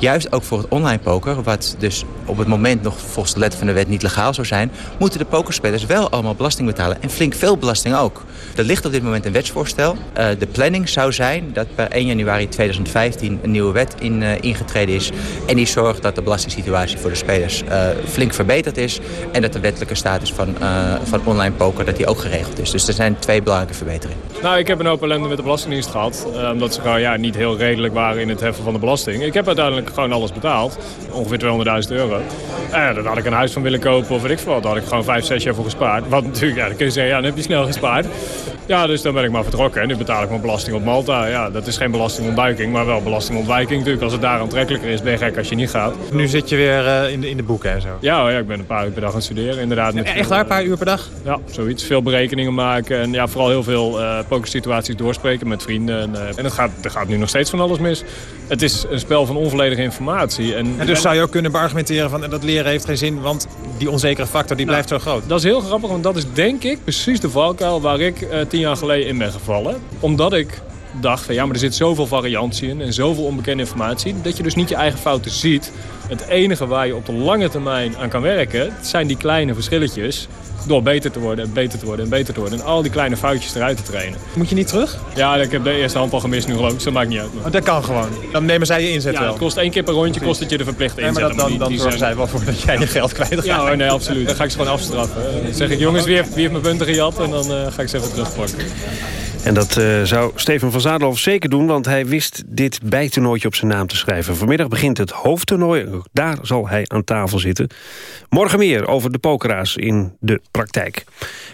juist ook voor het online poker... wat dus op het moment nog volgens de letter van de wet niet legaal zou zijn... moeten de pokerspelers wel allemaal belasting betalen. En flink veel belasting ook. Er ligt op dit moment een wetsvoorstel. Uh, de planning zou zijn dat per 1 januari 2015 een nieuwe wet in, uh, ingetreden is. En die zorgt dat de belastingssituatie voor de spelers uh, flink verbeterd is. En dat de wettelijke status van, van online poker dat die ook geregeld is. Dus er zijn twee belangrijke verbeteringen. Nou, ik heb een hoop ellende met de Belastingdienst gehad. omdat ze gewoon ja, niet heel redelijk waren in het heffen van de belasting. Ik heb uiteindelijk gewoon alles betaald. Ongeveer 200.000 euro. En daar had ik een huis van willen kopen of weet ik veel. Daar had ik gewoon 5, 6 jaar voor gespaard. Wat natuurlijk, ja, dan kun je zeggen, ja, dan heb je snel gespaard. Ja, dus dan ben ik maar vertrokken. En nu betaal ik mijn belasting op Malta. Ja, dat is geen belastingontduiking, maar wel belastingontwijking natuurlijk. Als het daar aantrekkelijker is, ben je gek als je niet gaat. Nu zit je weer uh, in, de, in de boeken en zo? Ja, ja, ik ben een paar uur per dag aan het studeren, inderdaad. Met echt waar, een paar uur per dag? Ja, zoiets. Veel berekeningen maken en ja, vooral heel veel uh, pokersituaties doorspreken met vrienden. En, uh, en het gaat, er gaat nu nog steeds van alles mis. Het is een spel van onvolledige informatie. En, en dus zou je ook kunnen beargumenteren van dat leren heeft geen zin, want die onzekere factor die nou, blijft zo groot. Dat is heel grappig, want dat is denk ik precies de valkuil waar ik tien jaar geleden in ben gevallen. Omdat ik dacht van ja, maar er zit zoveel variantie in en zoveel onbekende informatie... dat je dus niet je eigen fouten ziet. Het enige waar je op de lange termijn aan kan werken... zijn die kleine verschilletjes door beter te worden en beter te worden en beter te worden. En al die kleine foutjes eruit te trainen. Moet je niet terug? Ja, ik heb de eerste hand al gemist nu geloof ik. Dus dat maakt niet uit. Maar. Oh, dat kan gewoon. Dan nemen zij je inzet ja, wel. het kost één keer per rondje kost het je de verplichte inzet. Nee, maar dat, dan, dan, zorgen zij wel voor dat jij je geld kwijt gaat. Ja, nee, absoluut. [laughs] Dan ga ik ze gewoon afstraffen. Dan zeg ik, jongens, wie heeft, wie heeft mijn punten gejat? En dan uh, ga ik ze even terugpakken. En dat uh, zou Steven van Zadelhoff zeker doen... want hij wist dit bijtoernooitje op zijn naam te schrijven. Vanmiddag begint het hoofdtoernooi. Daar zal hij aan tafel zitten. Morgen meer over de pokeraars in de praktijk.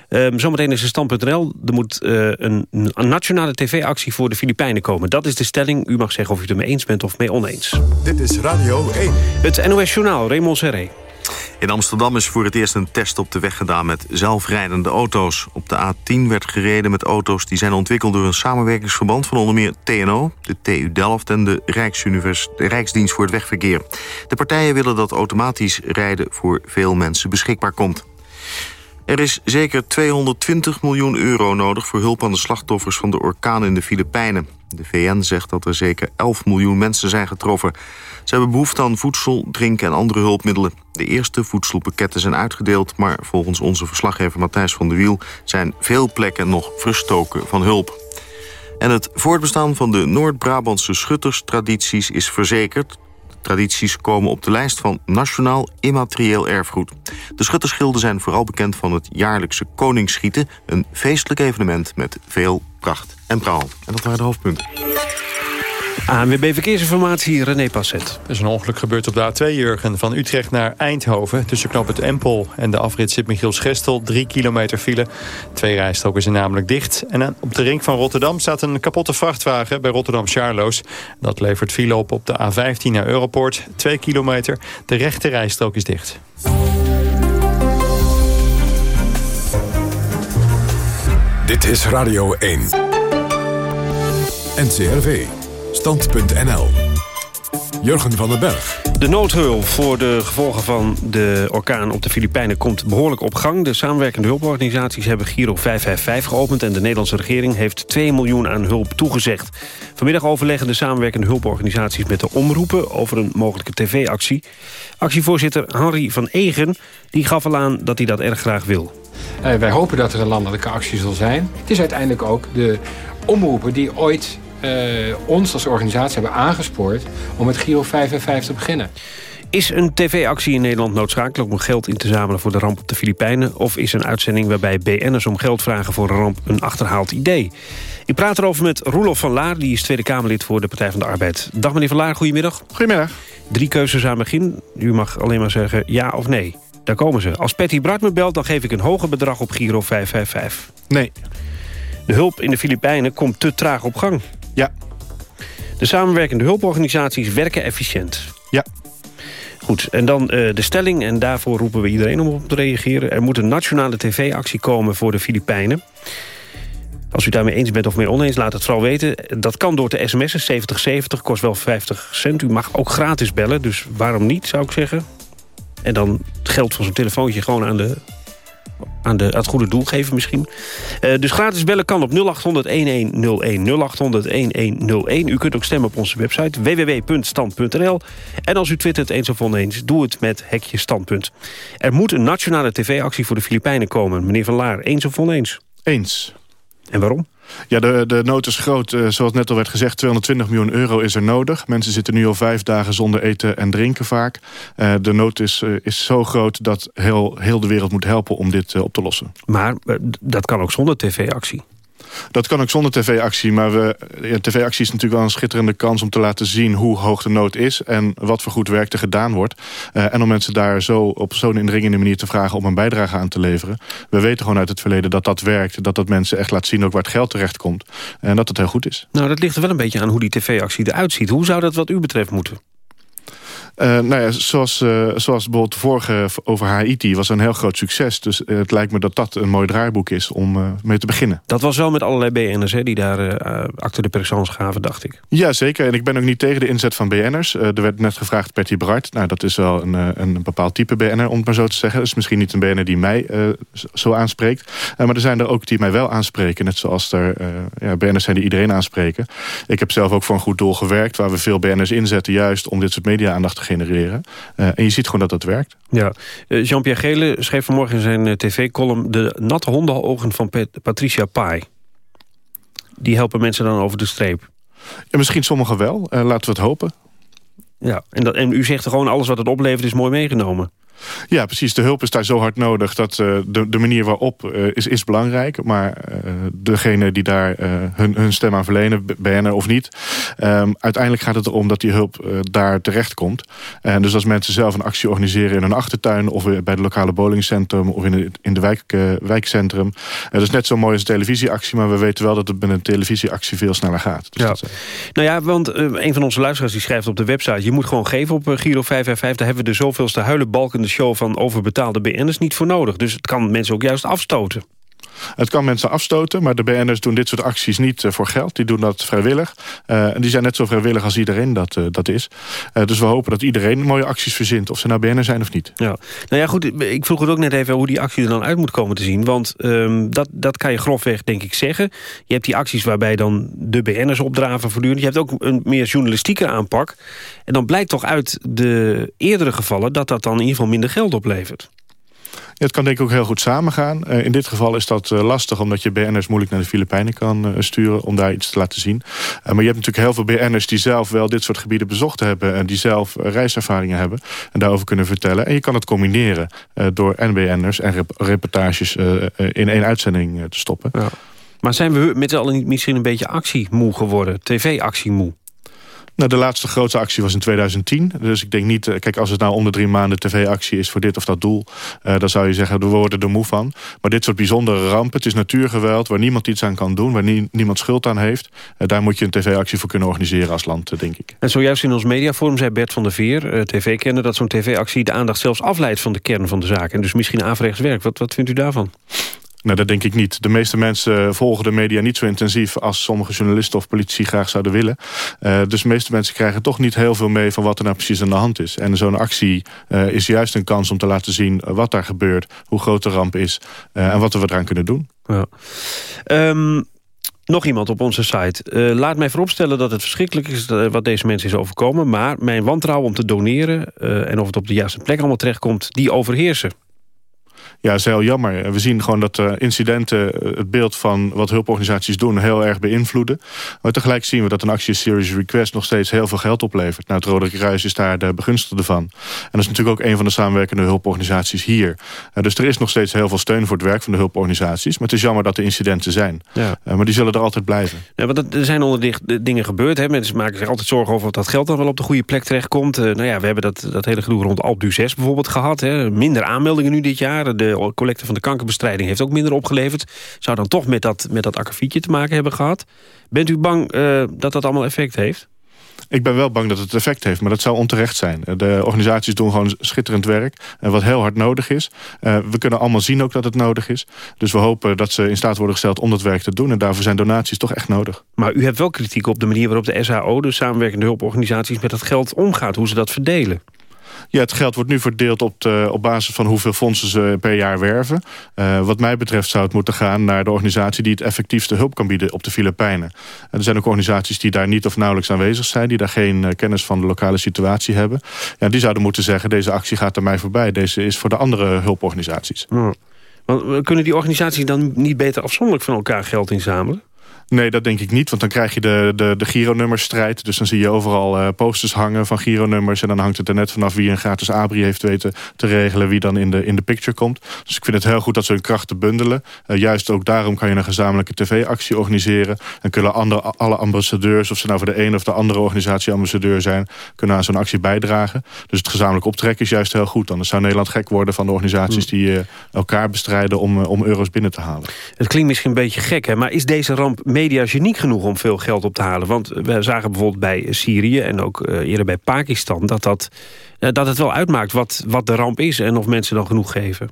Um, zometeen is er stand.nl. Er moet uh, een, een, nationale tv-actie voor de Filipijnen komen. Dat is de stelling. U mag zeggen of u het ermee eens bent of mee oneens. Dit is Radio 1. Het NOS Journaal, Raymond Serré. In Amsterdam is voor het eerst een test op de weg gedaan met zelfrijdende auto's. Op de A10 werd gereden met auto's die zijn ontwikkeld door een samenwerkingsverband van onder meer TNO, de TU Delft en de, Rijksdienst voor het Wegverkeer. De partijen willen dat automatisch rijden voor veel mensen beschikbaar komt. Er is zeker 220 miljoen euro nodig voor hulp aan de slachtoffers van de orkaan in de Filipijnen. De VN zegt dat er zeker 11 miljoen mensen zijn getroffen. Ze hebben behoefte aan voedsel, drinken en andere hulpmiddelen. De eerste voedselpakketten zijn uitgedeeld... maar volgens onze verslaggever Matthijs van der Wiel... zijn veel plekken nog verstoken van hulp. En het voortbestaan van de Noord-Brabantse schutterstradities is verzekerd tradities komen op de lijst van Nationaal Immaterieel Erfgoed. De schuttersgilden zijn vooral bekend van het jaarlijkse Koningsschieten... een feestelijk evenement met veel pracht en praal. En dat waren de hoofdpunten. ANWB Verkeersinformatie, René Passet. Er is een ongeluk gebeurd op de A2, Jurgen, van Utrecht naar Eindhoven. Tussen knop het Empel en de afrit Sint-Michiels-Gestel. Drie kilometer file. Twee rijstroken zijn namelijk dicht. En op de ring van Rotterdam staat een kapotte vrachtwagen bij Rotterdam-Charloes. Dat levert file op op de A15 naar Europoort. Twee kilometer. De rechte rijstrook is dicht. Dit is Radio 1. NCRV. Stand.nl. Jurgen van den Berg. De noodhulp voor de gevolgen van de orkaan op de Filipijnen komt behoorlijk op gang. De samenwerkende hulporganisaties hebben Giro 555 geopend... en de Nederlandse regering heeft 2 miljoen aan hulp toegezegd. Vanmiddag overleggen de samenwerkende hulporganisaties met de omroepen... over een mogelijke tv-actie. Actievoorzitter Henry van Egen die gaf al aan dat hij dat erg graag wil. Uh, wij hopen dat er een landelijke actie zal zijn. Het is uiteindelijk ook de omroepen die ooit ons als organisatie hebben aangespoord om met Giro 55 te beginnen. Is een tv-actie in Nederland noodzakelijk om geld in te zamelen voor de ramp op de Filipijnen? Of is een uitzending waarbij BN'ers om geld vragen voor een ramp een achterhaald idee? Ik praat erover met Roelof van Laar, die is Tweede Kamerlid voor de Partij van de Arbeid. Dag meneer van Laar, goedemiddag. Goedemiddag. Drie keuzes aan het begin. U mag alleen maar zeggen ja of nee. Daar komen ze. Als Patty Bart me belt, dan geef ik een hoger bedrag op Giro 555. Nee. De hulp in de Filipijnen komt te traag op gang. Ja. De samenwerkende hulporganisaties werken efficiënt. Ja. Goed, en dan uh, de stelling, en daarvoor roepen we iedereen om op te reageren. Er moet een nationale tv-actie komen voor de Filipijnen. Als u daarmee eens bent of mee oneens, laat het vooral weten. Dat kan door te sms'en, 7070, kost wel 50 cent. U mag ook gratis bellen, dus waarom niet, zou ik zeggen. En dan het geld van zo'n telefoontje gewoon aan de aan, de, aan het goede doel geven misschien. Uh, dus gratis bellen kan op 0800-1101. 0800-1101. U kunt ook stemmen op onze website www.stand.nl. En als u twittert eens of oneens, doe het met hekje standpunt. Er moet een nationale tv-actie voor de Filipijnen komen. Meneer Van Laar, eens of oneens? Eens. En waarom? Ja, de, de nood is groot. Uh, zoals net al werd gezegd, 220 miljoen euro is er nodig. Mensen zitten nu al vijf dagen zonder eten en drinken vaak. Uh, de nood is, uh, is zo groot dat heel, heel de wereld moet helpen om dit op te lossen. Maar dat kan ook zonder tv-actie. Dat kan ook zonder tv-actie, maar we, ja, tv-actie is natuurlijk wel een schitterende kans... om te laten zien hoe hoog de nood is en wat voor goed werk er gedaan wordt. Uh, en om mensen daar zo op zo'n indringende manier te vragen om een bijdrage aan te leveren. We weten gewoon uit het verleden dat dat werkt. Dat dat mensen echt laat zien ook waar het geld terecht komt. En dat het heel goed is. Nou, dat ligt er wel een beetje aan hoe die tv-actie eruit ziet. Hoe zou dat wat u betreft moeten? Uh, nou ja, zoals, uh, zoals bijvoorbeeld de vorige over Haiti was een heel groot succes. Dus uh, het lijkt me dat dat een mooi draaiboek is om mee te beginnen. Dat was wel met allerlei BN'ers hè, die daar acte de présence gaven, dacht ik. Ja, zeker. En ik ben ook niet tegen de inzet van BN'ers. er werd net gevraagd Patty Bart. Nou, dat is wel een, een bepaald type BN'er, om het maar zo te zeggen. Dat is misschien niet een BN'er die mij zo aanspreekt. maar er zijn er ook die mij wel aanspreken. Net zoals er ja, BN'ers zijn die iedereen aanspreken. Ik heb zelf ook voor een goed doel gewerkt... waar we veel BN'ers inzetten juist om dit soort media-aandacht te genereren. Uh, en je ziet gewoon dat dat werkt. Ja. Uh, Jean-Pierre Gele schreef vanmorgen in zijn uh, tv-column... de natte hondenogen van Patricia Pai. Die helpen mensen dan over de streep. Ja, misschien sommigen wel. laten we het hopen. Ja, en, dat, en u zegt gewoon alles wat het oplevert is mooi meegenomen. Ja, precies. De hulp is daar zo hard nodig dat uh, de, de manier waarop uh, is, is belangrijk. Maar uh, degene die daar hun, hun stem aan verlenen, BNR of niet... Um, uiteindelijk gaat het erom dat die hulp daar terecht komt. En dus als mensen zelf een actie organiseren in hun achtertuin... of bij het lokale bowlingcentrum of in, de, in de wijk, wijkcentrum... dat is net zo mooi als een televisieactie... maar we weten wel dat het met een televisieactie veel sneller gaat. Dus ja. Dat, nou ja, want een van onze luisteraars die schrijft op de website... je moet gewoon geven op Giro 555. Daar hebben we de zoveelste huilenbalken de show van overbetaalde BN'ers niet voor nodig. Dus het kan mensen ook juist afstoten. Het kan mensen afstoten, maar de BN'ers doen dit soort acties niet uh, voor geld. Die doen dat vrijwillig. Uh, en die zijn net zo vrijwillig als iedereen dat, uh, dat is. dus we hopen dat iedereen mooie acties verzint. Of ze nou BN'er zijn of niet. Ja. Nou ja, goed. Ik vroeg het ook net even hoe die actie er dan uit moet komen te zien. Want um, dat, dat kan je grofweg denk ik zeggen. Je hebt die acties waarbij dan de BN'ers opdraven voortdurend. Je hebt ook een meer journalistieke aanpak. En dan blijkt toch uit de eerdere gevallen... dat dat dan in ieder geval minder geld oplevert. Ja, het kan denk ik ook heel goed samengaan. Uh, in dit geval is dat uh, lastig omdat je BN'ers moeilijk naar de Filipijnen kan uh, sturen om daar iets te laten zien. maar je hebt natuurlijk heel veel BN'ers die zelf wel dit soort gebieden bezocht hebben en die zelf reiservaringen hebben en daarover kunnen vertellen. En je kan het combineren door NBN'ers en rep reportages in één uitzending te stoppen. Ja. Maar zijn we met z'n misschien een beetje actiemoe geworden? TV-actiemoe? Nou, de laatste grote actie was in 2010. Dus ik denk niet, kijk, als het nou om de drie maanden tv-actie is voor dit of dat doel, uh, dan zou je zeggen, we worden er moe van. Maar dit soort bijzondere rampen, het is natuurgeweld, waar niemand iets aan kan doen, waar nie, niemand schuld aan heeft, uh, daar moet je een tv-actie voor kunnen organiseren als land, denk ik. En zojuist in ons mediaforum zei Bert van der Veer, tv-kenner, dat zo'n tv-actie de aandacht zelfs afleidt van de kern van de zaak. En dus misschien averechts werkt. Wat, wat vindt u daarvan? Nou, dat denk ik niet. De meeste mensen volgen de media niet zo intensief... als sommige journalisten of politici graag zouden willen. Uh, dus de meeste mensen krijgen toch niet heel veel mee... van wat er nou precies aan de hand is. En zo'n actie uh, is juist een kans om te laten zien... wat daar gebeurt, hoe groot de ramp is... Uh, en wat we eraan kunnen doen. Ja. Um... Nog iemand op onze site. Laat mij vooropstellen dat het verschrikkelijk is wat deze mensen is overkomen. Maar mijn wantrouwen om te doneren en of het op de juiste plek allemaal terechtkomt, die overheersen. Ja, is heel jammer. We zien gewoon dat uh, incidenten het beeld van wat hulporganisaties doen heel erg beïnvloeden. Maar tegelijk zien we dat een actie Serious Request nog steeds heel veel geld oplevert. Nou, het Rode Kruis is daar de begunstigde van. En dat is natuurlijk ook een van de samenwerkende hulporganisaties hier. Uh, dus er is nog steeds heel veel steun voor het werk van de hulporganisaties. Maar het is jammer dat er incidenten zijn. Ja. Maar die zullen er altijd blijven. Ja, want er zijn onder dingen gebeurd. Hè? Mensen maken zich altijd zorgen over of dat geld dan wel op de goede plek terechtkomt. nou ja, we hebben dat, dat hele gedoe rond Alp 6 bijvoorbeeld gehad. Hè? Minder aanmeldingen nu dit jaar. De collecte van de kankerbestrijding heeft ook minder opgeleverd. Zou dan toch met dat, met dat akkefietje te maken hebben gehad. Bent u bang uh, dat dat allemaal effect heeft? Ik ben wel bang dat het effect heeft, maar dat zou onterecht zijn. De organisaties doen gewoon schitterend werk, eh, wat heel hard nodig is. We kunnen allemaal zien ook dat het nodig is. Dus we hopen dat ze in staat worden gesteld om dat werk te doen. En daarvoor zijn donaties toch echt nodig. Maar u hebt wel kritiek op de manier waarop de SHO, de samenwerkende hulporganisaties, met dat geld omgaat. Hoe ze dat verdelen. Ja, het geld wordt nu verdeeld op, de, op basis van hoeveel fondsen ze per jaar werven. Uh, wat mij betreft zou het moeten gaan naar de organisatie... die het effectiefste hulp kan bieden op de Filipijnen. En er zijn ook organisaties die daar niet of nauwelijks aanwezig zijn... die daar geen uh, kennis van de lokale situatie hebben. Ja, die zouden moeten zeggen, deze actie gaat er mij voorbij. Deze is voor de andere hulporganisaties. Ja. Want kunnen die organisaties dan niet beter afzonderlijk van elkaar geld inzamelen? Nee, dat denk ik niet, want dan krijg je de, de, de Giro-nummerstrijd. Dus dan zie je overal uh, posters hangen van Giro-nummers... en dan hangt het er net vanaf wie een gratis abri heeft weten te regelen... wie dan in de, in de picture komt. Dus ik vind het heel goed dat ze hun krachten bundelen. Uh, juist ook daarom kan je een gezamenlijke tv-actie organiseren. En kunnen andere, alle ambassadeurs, of ze nou voor de ene of de andere organisatie ambassadeur zijn... kunnen aan zo'n actie bijdragen. Dus het gezamenlijk optrekken is juist heel goed. Anders zou Nederland gek worden van de organisaties... die uh, elkaar bestrijden om, om euro's binnen te halen. Het klinkt misschien een beetje gek, hè? maar is deze ramp media geniek genoeg om veel geld op te halen? Want we zagen bijvoorbeeld bij Syrië en ook uh, eerder bij Pakistan... dat, dat, uh, dat het wel uitmaakt wat, wat de ramp is en of mensen dan genoeg geven.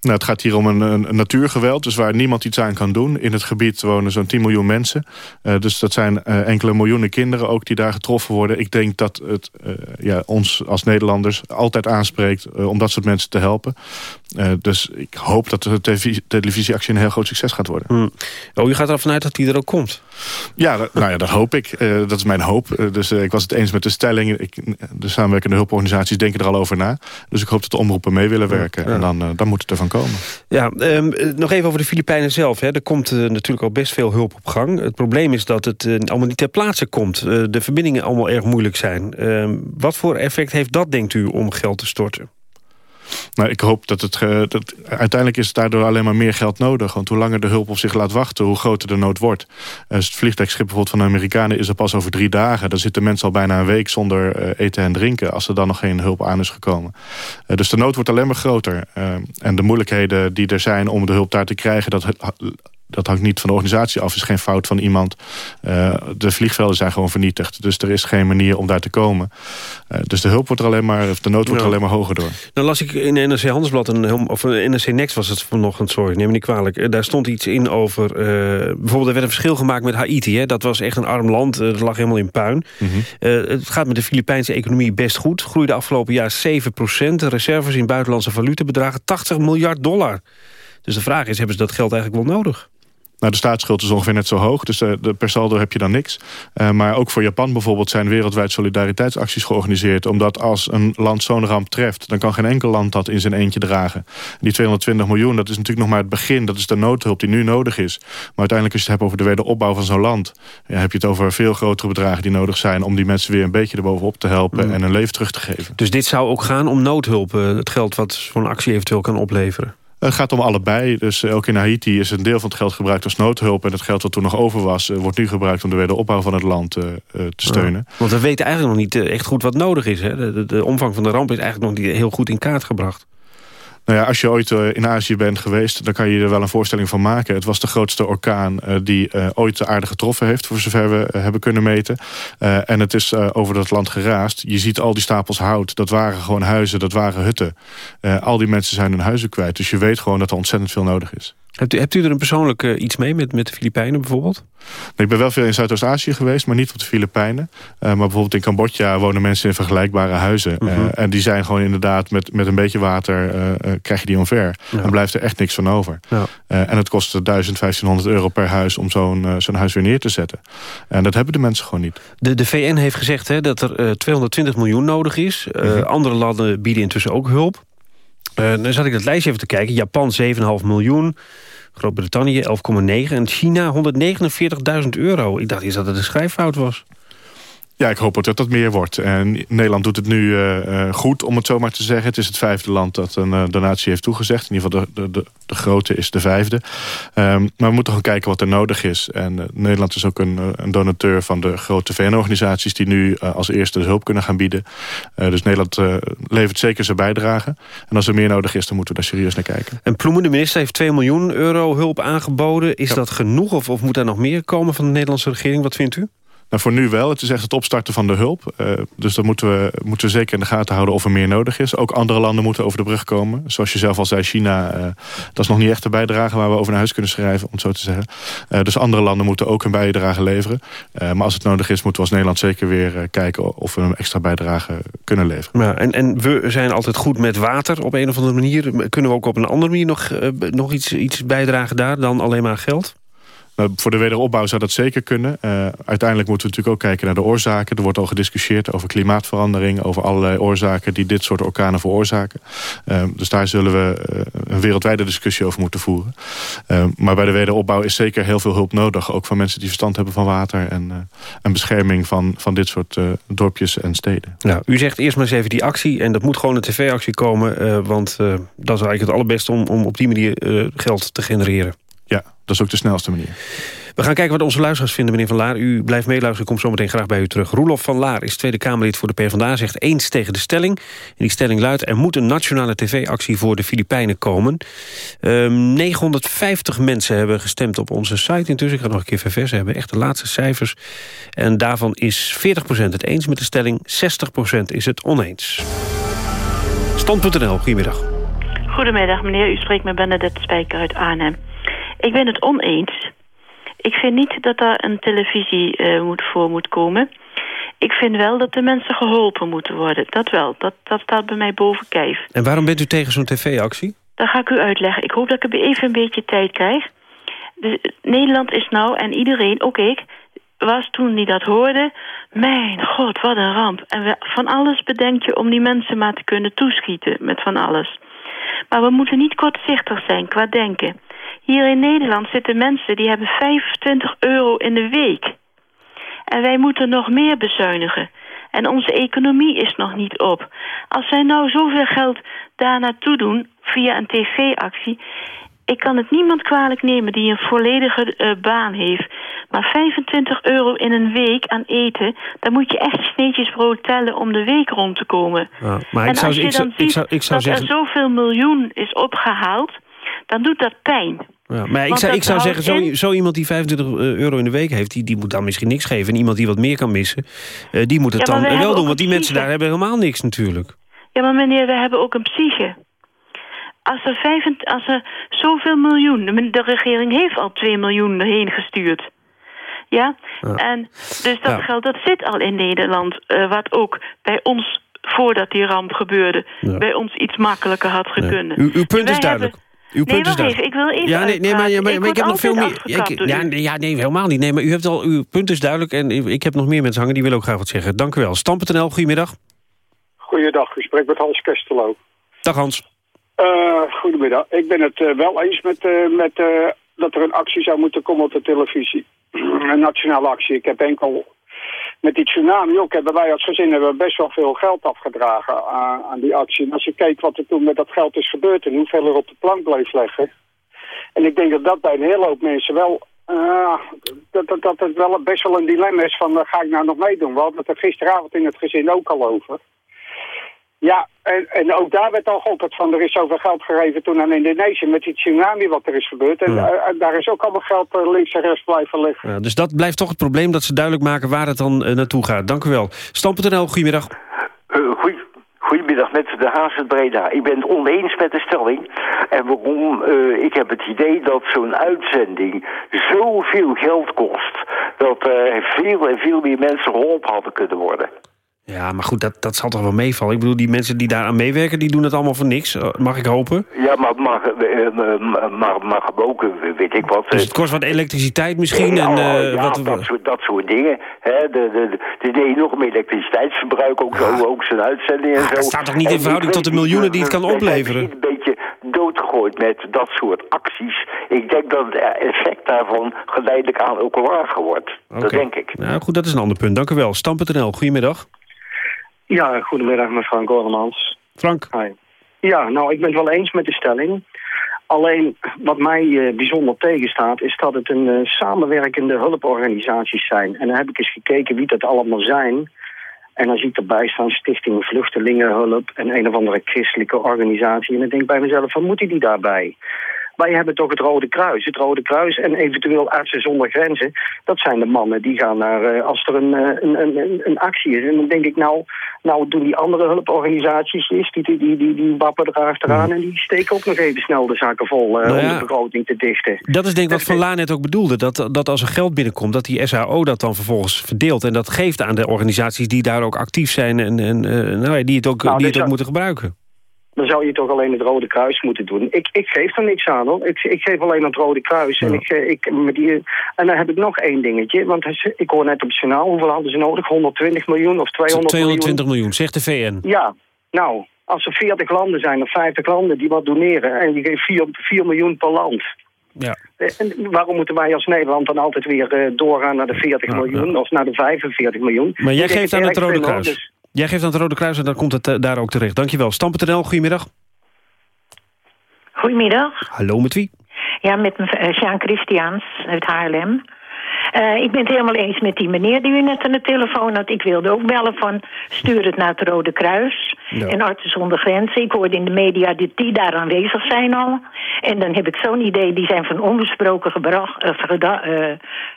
Nou, het gaat hier om een, natuurgeweld, dus waar niemand iets aan kan doen. In het gebied wonen zo'n 10 miljoen mensen. Uh, dus dat zijn uh, enkele miljoenen kinderen ook die daar getroffen worden. Ik denk dat het uh, ja, ons als Nederlanders altijd aanspreekt om dat soort mensen te helpen. dus ik hoop dat de televisie, televisieactie een heel groot succes gaat worden. Hmm. Oh, u gaat ervan uit dat die er ook komt? Ja, dat, nou ja, dat hoop ik. dat is mijn hoop. dus ik was het eens met de stelling. Ik, de samenwerkende hulporganisaties denken er al over na. Dus ik hoop dat de omroepen mee willen werken. Ja. En dan, dan moet het ervan komen. Ja, um, nog even over de Filipijnen zelf. Hè. Er komt natuurlijk al best veel hulp op gang. Het probleem is dat het allemaal niet ter plaatse komt. De verbindingen allemaal erg moeilijk zijn. Ehm, wat voor effect heeft dat, denkt u, om geld te storten? Nou, ik hoop dat het... Dat, uiteindelijk is daardoor alleen maar meer geld nodig. Want hoe langer de hulp op zich laat wachten, hoe groter de nood wordt. Dus het vliegtuigschip bijvoorbeeld van de Amerikanen is er pas over drie dagen. Dan zitten mensen al bijna een week zonder uh, eten en drinken... als er dan nog geen hulp aan is gekomen. Uh, dus de nood wordt alleen maar groter. Uh, en de moeilijkheden die er zijn om de hulp daar te krijgen... dat dat hangt niet van de organisatie af, is geen fout van iemand. Uh, de vliegvelden zijn gewoon vernietigd. Dus er is geen manier om daar te komen. Uh, dus de hulp wordt er alleen maar, of de nood wordt ja. er alleen maar hoger door. Nou las ik in NRC Handelsblad, een, of NRC Next was het vanochtend, sorry, neem me niet kwalijk. Daar stond iets in over, uh, bijvoorbeeld er werd een verschil gemaakt met Haiti. Hè? Dat was echt een arm land, dat lag helemaal in puin. Mm -hmm. het gaat met de Filipijnse economie best goed. Groeide afgelopen jaar 7 De reserves in buitenlandse valuta bedragen 80 miljard dollar. Dus de vraag is, hebben ze dat geld eigenlijk wel nodig? Nou, de staatsschuld is ongeveer net zo hoog, dus de, de, per saldo heb je dan niks. Uh, maar ook voor Japan bijvoorbeeld zijn wereldwijd solidariteitsacties georganiseerd. Omdat als een land zo'n ramp treft, dan kan geen enkel land dat in zijn eentje dragen. Die 220 miljoen, dat is natuurlijk nog maar het begin. Dat is de noodhulp die nu nodig is. Maar uiteindelijk als je het hebt over de wederopbouw van zo'n land... Ja, heb je het over veel grotere bedragen die nodig zijn... om die mensen weer een beetje erbovenop te helpen mm. en hun leven terug te geven. Dus dit zou ook gaan om noodhulp, het geld wat zo'n actie eventueel kan opleveren? Het gaat om allebei. Dus ook in Haiti is een deel van het geld gebruikt als noodhulp. En het geld wat toen nog over was, wordt nu gebruikt om de wederopbouw van het land te steunen. Ja, want we weten eigenlijk nog niet echt goed wat nodig is. Hè? De, de, de omvang van de ramp is eigenlijk nog niet heel goed in kaart gebracht. Nou ja, als je ooit uh, in Azië bent geweest, dan kan je er wel een voorstelling van maken. Het was de grootste orkaan uh, die uh, ooit de aarde getroffen heeft, voor zover we hebben kunnen meten. en het is over dat land geraast. Je ziet al die stapels hout. Dat waren gewoon huizen, dat waren hutten. al die mensen zijn hun huizen kwijt. Dus je weet gewoon dat er ontzettend veel nodig is. Hebt u, hebt u er een persoonlijk uh, iets mee met, met de Filipijnen bijvoorbeeld? Nee, ik ben wel veel in Zuidoost-Azië geweest, maar niet op de Filipijnen. Uh, maar bijvoorbeeld in Cambodja wonen mensen in vergelijkbare huizen. Mm -hmm. uh, en die zijn gewoon inderdaad met, met een beetje water krijg je die omver. Ja. Dan blijft er echt niks van over. Ja. en het kost 1000, 1500 euro per huis om zo'n zo'n huis weer neer te zetten. En dat hebben de mensen gewoon niet. De, de VN heeft gezegd hè, dat er 220 miljoen nodig is. Mm -hmm. Andere landen bieden intussen ook hulp. Uh, dan zat ik dat lijstje even te kijken. Japan 7,5 miljoen. Groot-Brittannië 11,9. En China 149.000 euro. Ik dacht eerst dat het een schrijffout was. Ja, ik hoop ook dat dat meer wordt. En Nederland doet het nu uh, goed, om het zo maar te zeggen. Het is het vijfde land dat een uh, donatie heeft toegezegd. In ieder geval de, de, de grote is de vijfde. Um, maar we moeten gewoon kijken wat er nodig is. En uh, Nederland is ook een, een, donateur van de grote VN-organisaties... die nu als eerste de hulp kunnen gaan bieden. dus Nederland levert zeker zijn bijdrage. En als er meer nodig is, dan moeten we daar serieus naar kijken. En Ploemen, de minister, heeft 2 miljoen euro hulp aangeboden. Is ja. dat genoeg of, of moet er nog meer komen van de Nederlandse regering? Wat vindt u? Nou, voor nu wel. Het is echt het opstarten van de hulp. Uh, dus dan moeten we, moeten we zeker in de gaten houden of er meer nodig is. Ook andere landen moeten over de brug komen. Zoals je zelf al zei, China, uh, dat is nog niet echt de bijdrage... waar we over naar huis kunnen schrijven, om het zo te zeggen. Uh, dus andere landen moeten ook een bijdrage leveren. maar als het nodig is, moeten we als Nederland zeker weer kijken... of we een extra bijdrage kunnen leveren. Ja, en, en we zijn altijd goed met water op een of andere manier. Kunnen we ook op een andere manier nog, nog iets, iets bijdragen daar dan alleen maar geld? Voor de wederopbouw zou dat zeker kunnen. Uh, uiteindelijk moeten we natuurlijk ook kijken naar de oorzaken. Er wordt al gediscussieerd over klimaatverandering... over allerlei oorzaken die dit soort orkanen veroorzaken. Uh, dus daar zullen we uh, een wereldwijde discussie over moeten voeren. maar bij de wederopbouw is zeker heel veel hulp nodig. Ook van mensen die verstand hebben van water... en, en bescherming van, van dit soort dorpjes en steden. Nou, u zegt eerst maar eens even die actie. En dat moet gewoon een tv-actie komen. want dat is eigenlijk het allerbeste om, om op die manier geld te genereren. Ja, dat is ook de snelste manier. We gaan kijken wat onze luisteraars vinden, meneer Van Laar. U blijft meeluisteren, ik kom zo meteen graag bij u terug. Roelof van Laar is Tweede Kamerlid voor de PvdA, zegt eens tegen de stelling. En die stelling luidt, er moet een nationale tv-actie voor de Filipijnen komen. Um, ehm, 950 mensen hebben gestemd op onze site intussen. Ik ga nog een keer verversen, hebben echt de laatste cijfers. En daarvan is 40% het eens met de stelling, 60% is het oneens. Stand.nl, goedemiddag. Goedemiddag meneer, u spreekt met Bernadette Spijker uit Arnhem. Ik ben het oneens. Ik vind niet dat daar een televisie uh, moet voor moet komen. Ik vind wel dat de mensen geholpen moeten worden. Dat wel. Dat, dat staat bij mij boven kijf. En waarom bent u tegen zo'n tv-actie? Dat ga ik u uitleggen. Ik hoop dat ik even een beetje tijd krijg. De, Nederland is nou, en iedereen, ook ik, was toen die dat hoorde... mijn god, wat een ramp. En we, van alles bedenk je om die mensen maar te kunnen toeschieten met van alles. Maar we moeten niet kortzichtig zijn qua denken. Hier in Nederland zitten mensen die hebben 25 euro in de week. En wij moeten nog meer bezuinigen. En onze economie is nog niet op. Als wij nou zoveel geld daar naartoe doen via een tv-actie... ik kan het niemand kwalijk nemen die een volledige uh, baan heeft. Maar 25 euro in een week aan eten... dan moet je echt sneetjes brood tellen om de week rond te komen. Ja, maar en ik zou, als je ik zou, dan ziet ik zou, ik zou dat zeggen... er zoveel miljoen is opgehaald... dan doet dat pijn. Ja, maar ik zou, ik zou zeggen, zo, iemand die 25 euro in de week heeft... die, die moet dan misschien niks geven. En iemand die wat meer kan missen, eh, die moet het Ja, dan we wel doen. Want die mensen daar hebben helemaal niks natuurlijk. Ja, maar meneer, we hebben ook een psyche. Als er, 25 als er zoveel miljoen... de- regering heeft al 2 miljoen erheen gestuurd. Ja? Ja. En dus dat Ja. geld dat zit al in Nederland. eh, wat ook bij ons, voordat die ramp gebeurde... Ja. bij ons iets makkelijker had gekunnen. Uw, uw punt is duidelijk. hebben- Uw nee, punt is wacht even. duidelijk. Ik wil even ja, nee, nee, maar, ja, maar, ik heb nog veel meer. ik- ja, nee, ja, nee, helemaal niet. Nee, maar u hebt al, uw punt is duidelijk en ik heb nog meer mensen hangen die willen ook graag wat zeggen. Dank u wel. Stam.nl, goedemiddag. Goeiedag, u spreekt met Hans Kestelo. Dag Hans. Eh, goedemiddag. Ik ben het eh, wel eens met, eh, met eh, dat er een actie zou moeten komen op de televisie. [clears throat] een nationale actie. Ik heb enkel met die tsunami ook hebben wij als gezin hebben best wel veel geld afgedragen aan, aan die actie. En als je kijkt wat er toen met dat geld is gebeurd en hoeveel er op de plank bleef leggen. En ik denk dat dat bij een hele hoop mensen wel... eh, dat, dat, dat het wel best wel een dilemma is van, eh, ga ik nou nog meedoen? We hadden het er gisteravond in het gezin ook al over. Ja, en, en ook daar werd al geopperd van, er is zoveel geld gegeven toen aan Indonesië met die tsunami wat er is gebeurd. En Ja. eh, daar is ook allemaal geld eh, links en rechts blijven liggen. Ja, dus dat blijft toch het probleem dat ze duidelijk maken waar het dan eh, naartoe gaat. Dank u wel. Stam.nl, goedemiddag. Eh, goeie- Goedemiddag met de Haas uit Breda. Ik ben het oneens met de stelling. En waarom? Eh, ik heb het idee dat zo'n uitzending zoveel geld kost... dat er veel en veel meer mensen geholpen hadden kunnen worden. Ja, maar goed, dat, dat zal toch wel meevallen. Ik bedoel, die mensen die daaraan meewerken, die doen het allemaal voor niks. Eh, Mag ik hopen? Ja, maar, maar, eh, eh, maar, maar ook, weet ik wat... Dus het kost wat elektriciteit misschien. Ja, en, ja, wat, dat, soort, dat soort dingen. Hè, de, de, de, de enorme elektriciteitsverbruik, ook, zo, ook zijn uitzending en zo. dat staat toch niet in verhouding tot de miljoenen die het kan opleveren? een beetje doodgegooid met dat soort acties. Ik denk dat het effect daarvan geleidelijk aan ook lager wordt. Dat denk ik. Nou goed, dat is een ander punt. Dank u wel. Stam.nl, goedemiddag. Ja, goedemiddag met Frank Orlemans. Frank. Hi. Ja, nou, ik ben het wel eens met de stelling. Alleen, wat mij eh, bijzonder tegenstaat, is dat het een eh, samenwerkende hulporganisaties zijn. En dan heb ik eens gekeken wie dat allemaal zijn. En dan zie ik erbij staan Stichting Vluchtelingenhulp en een of andere christelijke organisatie. En dan denk ik bij mezelf, van moeten die daarbij? Wij hebben toch het Rode Kruis. Het Rode Kruis en eventueel Artsen zonder Grenzen. Dat zijn de mannen die gaan naar, eh, als er een, eh, een, een, een, actie is. En dan denk ik, nou, nou doen die andere hulporganisaties is, die, die, die, die, die wappen er achteraan... en die steken ook nog even snel de zakken vol uh, Nou om de begroting te dichten. Dat is denk ik wat Van Laan net ook bedoelde. Dat, dat als er geld binnenkomt, dat die SAO dat dan vervolgens verdeelt. En dat geeft aan de organisaties die daar ook actief zijn... en, en eh, nou ja, die het ook, Nou, die dus het ook moeten gebruiken. Dan zou je toch alleen het Rode Kruis moeten doen. Ik, ik geef er niks aan hoor. Ik, ik geef alleen het Rode Kruis. En, ik, eh, ik, met die, en dan heb ik nog één dingetje. Want ik hoor net op het journaal, hoeveel hadden ze nodig? 120 miljoen of 200 220 miljoen, zegt de VN. miljoen? Ja, nou, als er 40 landen zijn of 50 landen die wat doneren... en die geven 4, 4 miljoen per land... Ja. Eh, En waarom moeten wij als Nederland dan altijd weer eh, doorgaan naar de 40 miljoen... of naar de 45 miljoen? Maar jij geeft aan het Rode Kruis. Jij geeft aan het Rode Kruis en dan komt het eh, daar ook terecht. Dankjewel. Stam.nl, goedemiddag. Goedemiddag. Hallo, met wie? Ja, met eh, Sjaan Christiaans uit Haarlem. Eh, ik ben het helemaal eens met die meneer die u net aan de telefoon had. Ik wilde ook bellen van stuur het naar het Rode Kruis Ja. en Artsen zonder Grenzen. Ik hoorde in de media dat die daar aanwezig zijn al. En dan heb ik zo'n idee, die zijn van onbesproken gedrag, eh,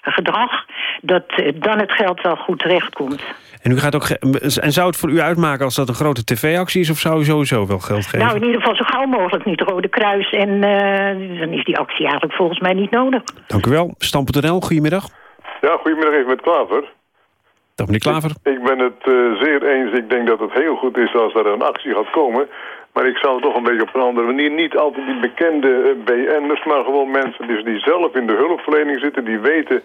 gedrag dat dan het geld wel goed terechtkomt. En, u gaat ook en zou het voor u uitmaken als dat een grote tv-actie is... of zou u sowieso wel geld geven? Nou, in ieder geval zo gauw mogelijk niet het Rode Kruis. En eh, dan is die actie eigenlijk volgens mij niet nodig. Dank u wel. Stam.nl, goedemiddag. Ja, goedemiddag even met Klaver. Dag meneer Klaver. Ik ben het eh, zeer eens. Ik denk dat het heel goed is als er een actie gaat komen. Maar ik zou het toch een beetje op een andere manier... niet altijd die bekende eh, BN'ers, maar gewoon mensen die, die zelf in de hulpverlening zitten... die weten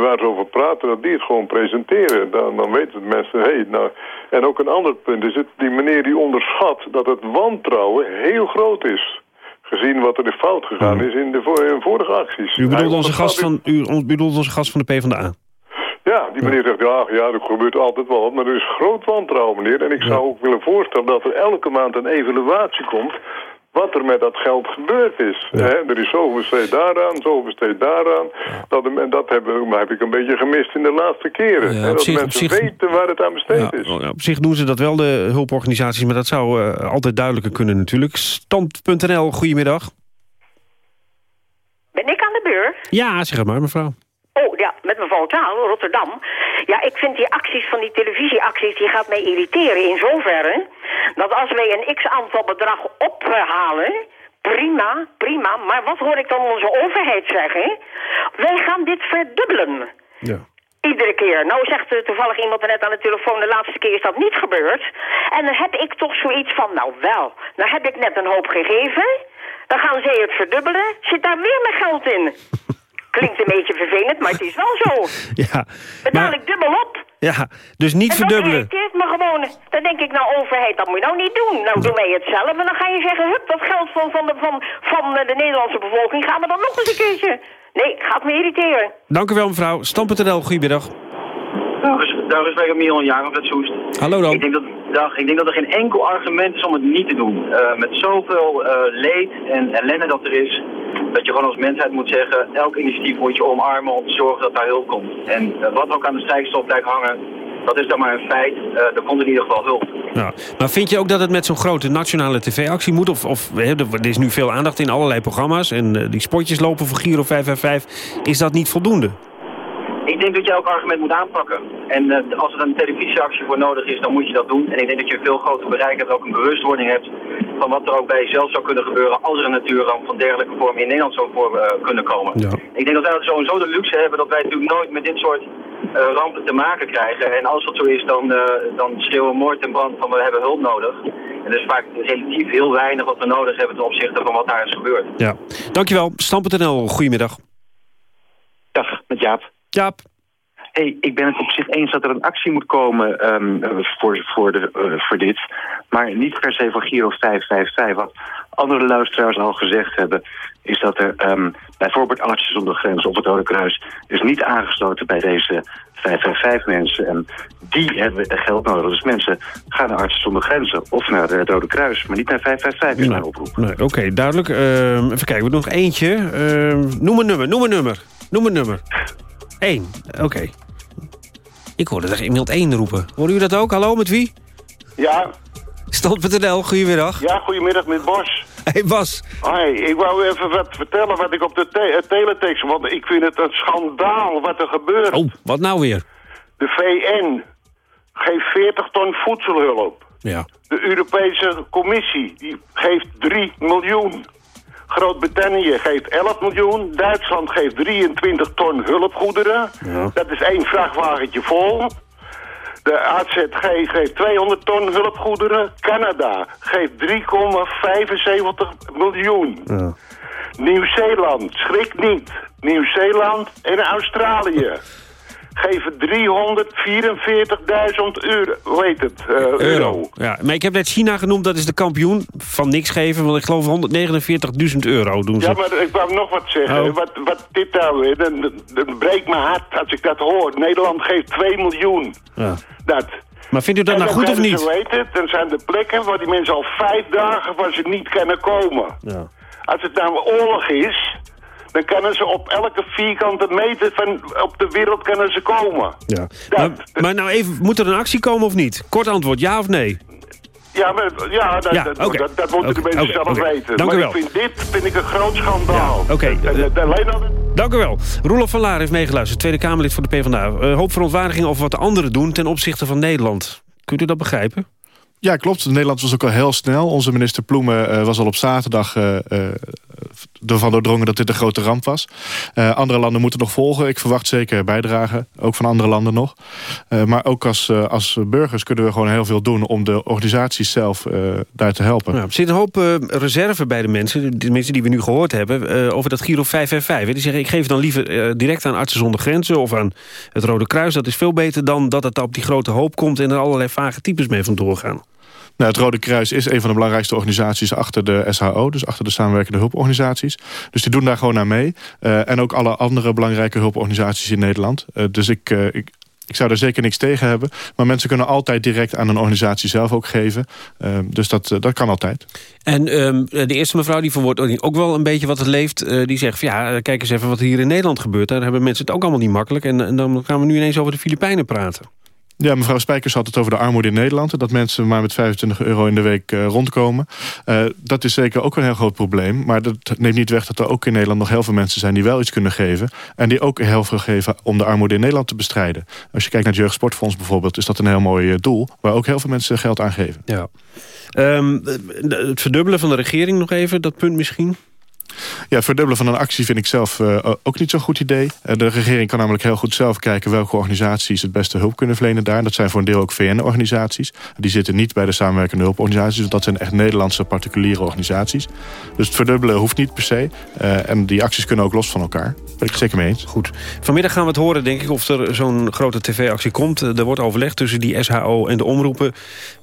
waar ze over praten, dat die het gewoon presenteren. Dan, dan weten de mensen, hé, hey, nou... En ook een ander punt is het, die meneer die onderschat dat het wantrouwen heel groot is. Gezien wat er fout gegaan is in de in vorige acties. U bedoelt, onze gast van, u bedoelt onze gast van de PvdA? ja, die meneer zegt, ja, ja, er gebeurt altijd wel wat, maar er is groot wantrouwen, meneer. En ik zou ook willen voorstellen dat er elke maand een evaluatie komt wat er met dat geld gebeurd is. Hè, er is zoveel besteed daaraan, zoveel besteed daaraan. Dat, en dat hebben, maar heb ik een beetje gemist in de laatste keren. Ja, dat zich- mensen zich- weten waar het aan besteed Ja, is. op zich doen ze dat wel, de hulporganisaties... maar dat zou eh, altijd duidelijker kunnen natuurlijk. Stand.nl, goedemiddag. Ben ik aan de beurt? Ja, zeg het maar, mevrouw. Met Taal, Rotterdam. Ja, ik vind die acties van die televisieacties, die gaat mij irriteren in zoverre... dat als wij een x-aantal bedrag ophalen... Prima, prima, maar wat hoor ik dan onze overheid zeggen? Wij gaan dit verdubbelen. Ja. Iedere keer. Nou zegt er toevallig iemand net aan de telefoon... de laatste keer is dat niet gebeurd. En dan heb ik toch zoiets van... nou wel, nou heb ik net een hoop gegeven... dan gaan zij het verdubbelen. Zit daar weer mijn geld in? [laughs] Klinkt een beetje vervelend, maar het is wel zo. [laughs] Ja, Betaal ik dubbel op. ja dus niet en verdubbelen. dat irriteert me gewoon. Dan denk ik, nou overheid, dat moet je nou niet doen. Nou doen wij het zelf en dan ga je zeggen... hup, dat geld van, van, de, van, van de Nederlandse bevolking gaan we dan nog eens een keertje. Nee, gaat me irriteren. Dank u wel, mevrouw. Stam.nl, goedemiddag. Daar is bij Milan Jacob uit Soest. Hallo dan. Ik denk, dat, dag, ik denk dat er geen enkel argument is om het niet te doen. Eh, met zoveel eh, leed en ellende dat er is, dat je gewoon als mensheid moet zeggen, elk initiatief moet je omarmen om te zorgen dat daar hulp komt. En eh, wat ook aan de strijkstof blijft hangen, dat is dan maar een feit. Er komt in ieder geval hulp. Ja. Maar vind je ook dat het met zo'n grote nationale tv-actie moet? Of, of er is nu veel aandacht in allerlei programma's... en die spotjes lopen voor Giro 555. Is dat niet voldoende? Ik denk dat je elk argument moet aanpakken. En eh, als er een televisieactie voor nodig is, dan moet je dat doen. En ik denk dat je een veel groter bereik hebt, ook een bewustwording hebt van wat er ook bij jezelf zou kunnen gebeuren als er een natuurramp van dergelijke vorm in Nederland zou voor eh, kunnen komen. Ik denk dat wij sowieso de luxe hebben dat wij natuurlijk nooit met dit soort eh, rampen te maken krijgen. En als dat zo is, dan, eh, dan schreeuwen we moord en brand van we hebben hulp nodig. En dat is vaak relatief heel weinig wat we nodig hebben ten opzichte van wat daar is gebeurd. Ja. Dankjewel. Stam.nl, goedemiddag. Dag, met Jaap. Jaap. Hey, ik ben het op zich eens dat er een actie moet komen ehm, eh, voor, voor, de, eh, voor dit. Maar niet per se van Giro 555. Wat andere luisteraars al gezegd hebben... is dat er ehm, bijvoorbeeld Artsen zonder Grenzen of het Rode Kruis... is niet aangesloten bij deze 555 mensen. En die hebben geld nodig. Dus mensen gaan naar Artsen zonder Grenzen of naar het Rode Kruis. Maar niet naar 555 is mijn oproep. Nee, Oké, duidelijk. Ehm, even kijken, we doen nog eentje. Noem een nummer, noem een nummer. Noem een nummer. Eén, oké. Ik hoorde er iemand één roepen. Hoorde u dat ook? Hallo, met wie? Ja, Stand.nl, goedemiddag. ja, goedemiddag met Bos. Hey Bas. Hoi, ik wou even wat vertellen wat ik op de te eh, teletext... want ik vind het een schandaal wat er gebeurt. Oh, wat nou weer? De VN geeft 40 ton voedselhulp. Ja. De Europese Commissie die geeft 3 miljoen. Groot-Brittannië geeft 11 miljoen. Duitsland geeft 23 ton hulpgoederen. Ja. Dat is één vrachtwagentje vol. De AZG geeft 200 ton hulpgoederen. Canada geeft 3,75 miljoen. Ja. Nieuw-Zeeland, schrik niet. Nieuw-Zeeland en Australië geven 344.000 euro, hoe heet het, eh, euro. Ja, maar ik heb net China genoemd, dat is de kampioen van niks geven. Want ik geloof 149.000 euro doen ze. Ja, maar ik wou nog wat zeggen. Oh. Wat, wat dit nou weer, dan, dan, breekt mijn hart als ik dat hoor. Nederland geeft 2 miljoen. Ja. Dat. Maar vindt u dat nou goed of niet? Heet het, dan zijn er plekken waar die mensen al vijf dagen waar ze niet kunnen komen. Ja. Als het nou oorlog is, dan kunnen ze op elke vierkante meter van op de wereld kunnen ze komen. Ja. Maar, maar nou even, moet er een actie komen of niet? Kort antwoord, ja of nee? Ja, maar, ja, dat, Ja, dat, oké. dat, dat moeten de Oké, mensen oké, zelf oké. weten. Dank maar u wel. ik vind dit vind ik een groot schandaal. Oké, En, en, en alleen al... Dank u wel. Roelof van Laar heeft meegeluisterd, Tweede Kamerlid voor de PvdA. Uh, hoop verontwaardiging over wat de anderen doen ten opzichte van Nederland. Kunt u dat begrijpen? Ja, klopt. Nederland was ook al heel snel. Onze minister Ploemen uh, was al op zaterdag uh, uh, ervan doordrongen dat dit een grote ramp was. andere landen moeten nog volgen. Ik verwacht zeker bijdragen, ook van andere landen nog. maar ook als, als burgers kunnen we gewoon heel veel doen... om de organisaties zelf daar te helpen. Ja, er zit een hoop reserve bij de mensen, de mensen die we nu gehoord hebben... over dat Giro 555. Die zeggen, ik geef het dan liever direct aan Artsen zonder Grenzen... of aan het Rode Kruis. Dat is veel beter dan dat het op die grote hoop komt... en er allerlei vage types mee vandoor gaan. Nou, het Rode Kruis is een van de belangrijkste organisaties achter de SHO, dus achter de samenwerkende hulporganisaties. Dus die doen daar gewoon aan mee. Uh, en ook alle andere belangrijke hulporganisaties in Nederland. Uh, dus ik, uh, ik, ik zou daar zeker niks tegen hebben. Maar mensen kunnen altijd direct aan een organisatie zelf ook geven. dus dat, dat kan altijd. En um, de eerste mevrouw die verwoordt ook wel een beetje wat het leeft. die zegt van ja, kijk eens even wat hier in Nederland gebeurt. Daar hebben mensen het ook allemaal niet makkelijk. En dan gaan we nu ineens over de Filipijnen praten. Ja, mevrouw Spijkers had het over de armoede in Nederland. Dat mensen maar met 25 euro in de week uh, rondkomen. Uh, dat is zeker ook een heel groot probleem. Maar dat neemt niet weg dat er ook in Nederland nog heel veel mensen zijn... die wel iets kunnen geven. En die ook heel veel geven om de armoede in Nederland te bestrijden. Als je kijkt naar het Jeugdsportfonds bijvoorbeeld... is dat een heel mooi uh, doel waar ook heel veel mensen geld aan geven. Ja. Um, het verdubbelen van de regering nog even, dat punt misschien... Ja, verdubbelen van een actie vind ik zelf uh, ook niet zo'n goed idee. Uh, de regering kan namelijk heel goed zelf kijken... welke organisaties het beste hulp kunnen verlenen daar. Dat zijn voor een deel ook VN-organisaties. Die zitten niet bij de samenwerkende hulporganisaties... dat zijn echt Nederlandse particuliere organisaties. Dus het verdubbelen hoeft niet per se. Uh, en die acties kunnen ook los van elkaar. Daar ben ik zeker mee eens. Goed. Vanmiddag gaan we het horen, denk ik, of er zo'n grote tv-actie komt. Er wordt overlegd tussen die SHO en de omroepen.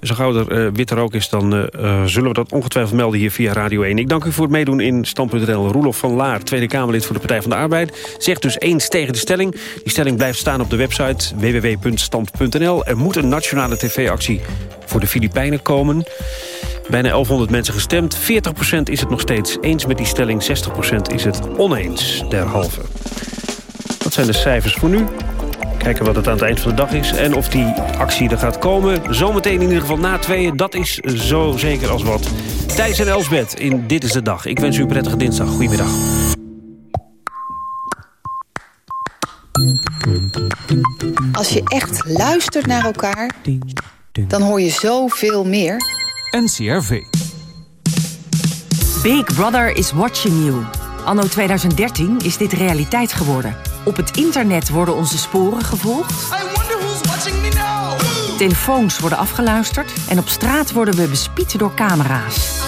Zo gauw er witte rook is, dan zullen we dat ongetwijfeld melden hier via Radio 1. Ik dank u voor het meedoen in Stand.nl. Roelof van Laar, Tweede Kamerlid voor de Partij van de Arbeid... zegt dus eens tegen de stelling. Die stelling blijft staan op de website www.stand.nl. Er moet een nationale tv-actie voor de Filipijnen komen. Bijna 1100 mensen gestemd. 40% is het nog steeds eens met die stelling. 60% is het oneens, derhalve. Dat zijn de cijfers voor nu. Kijken wat het aan het eind van de dag is. En of die actie er gaat komen. Zometeen in ieder geval na tweeën. Dat is zo zeker als wat. Thijs en Elsbeth in Dit is de Dag. Ik wens u een prettige dinsdag. Goedemiddag. Als je echt luistert naar elkaar, dan hoor je zoveel meer. NCRV. Big Brother is watching you. Anno 2013 is dit realiteit geworden. Op het internet worden onze sporen gevolgd. Telefoons worden afgeluisterd. En op straat worden we bespied door camera's.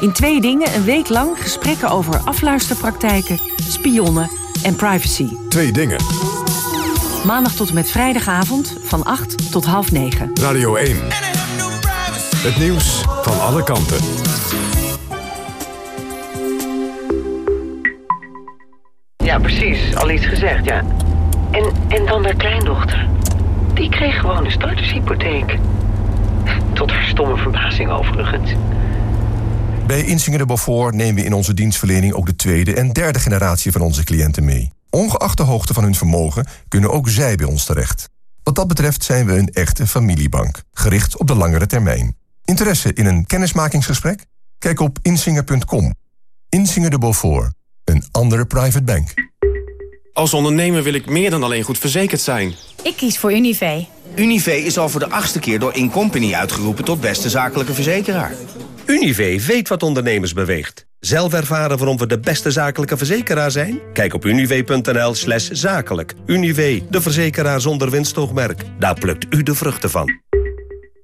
In twee dingen een week lang gesprekken over afluisterpraktijken, spionnen en privacy. Twee dingen. Maandag tot en met vrijdagavond van 8 tot half 9. Radio 1. Het nieuws van alle kanten. Ja, precies. Al iets gezegd, ja. En, en dan haar kleindochter. Die kreeg gewoon een startershypotheek. Tot haar stomme verbazing overigens. Bij Insinger de Beaufort nemen we in onze dienstverlening ook de tweede en derde generatie van onze cliënten mee. Ongeacht de hoogte van hun vermogen kunnen ook zij bij ons terecht. Wat dat betreft zijn we een echte familiebank, gericht op de langere termijn. Interesse in een kennismakingsgesprek? Kijk op insinger.com. Insinger de Beaufort, een andere private bank. Als ondernemer wil ik meer dan alleen goed verzekerd zijn. Ik kies voor Univé. Univé is al voor de achtste keer door Incompany uitgeroepen tot beste zakelijke verzekeraar. Univé weet wat ondernemers beweegt. Zelf ervaren waarom we de beste zakelijke verzekeraar zijn? Kijk op univ.nl slash zakelijk. Univ, de verzekeraar zonder winstoogmerk. Daar plukt u de vruchten van.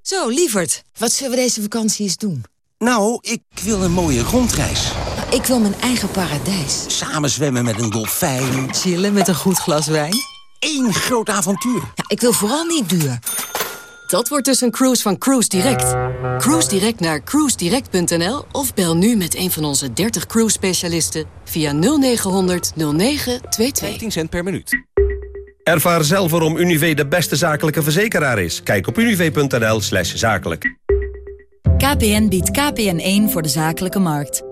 Zo, lieverd, wat zullen we deze vakantie eens doen? Nou, ik wil een mooie rondreis. Ik wil mijn eigen paradijs. Samen zwemmen met een dolfijn. Chillen met een goed glas wijn. Eén groot avontuur. Ja, ik wil vooral niet duur. Dat wordt dus een cruise van Cruise Direct. Cruise Direct naar cruisedirect.nl of bel nu met een van onze 30 cruise specialisten via 0900 0922. 15 cent per minuut. Ervaar zelf waarom Univ de beste zakelijke verzekeraar is. Kijk op univ.nl slash zakelijk. KPN biedt KPN1 voor de zakelijke markt.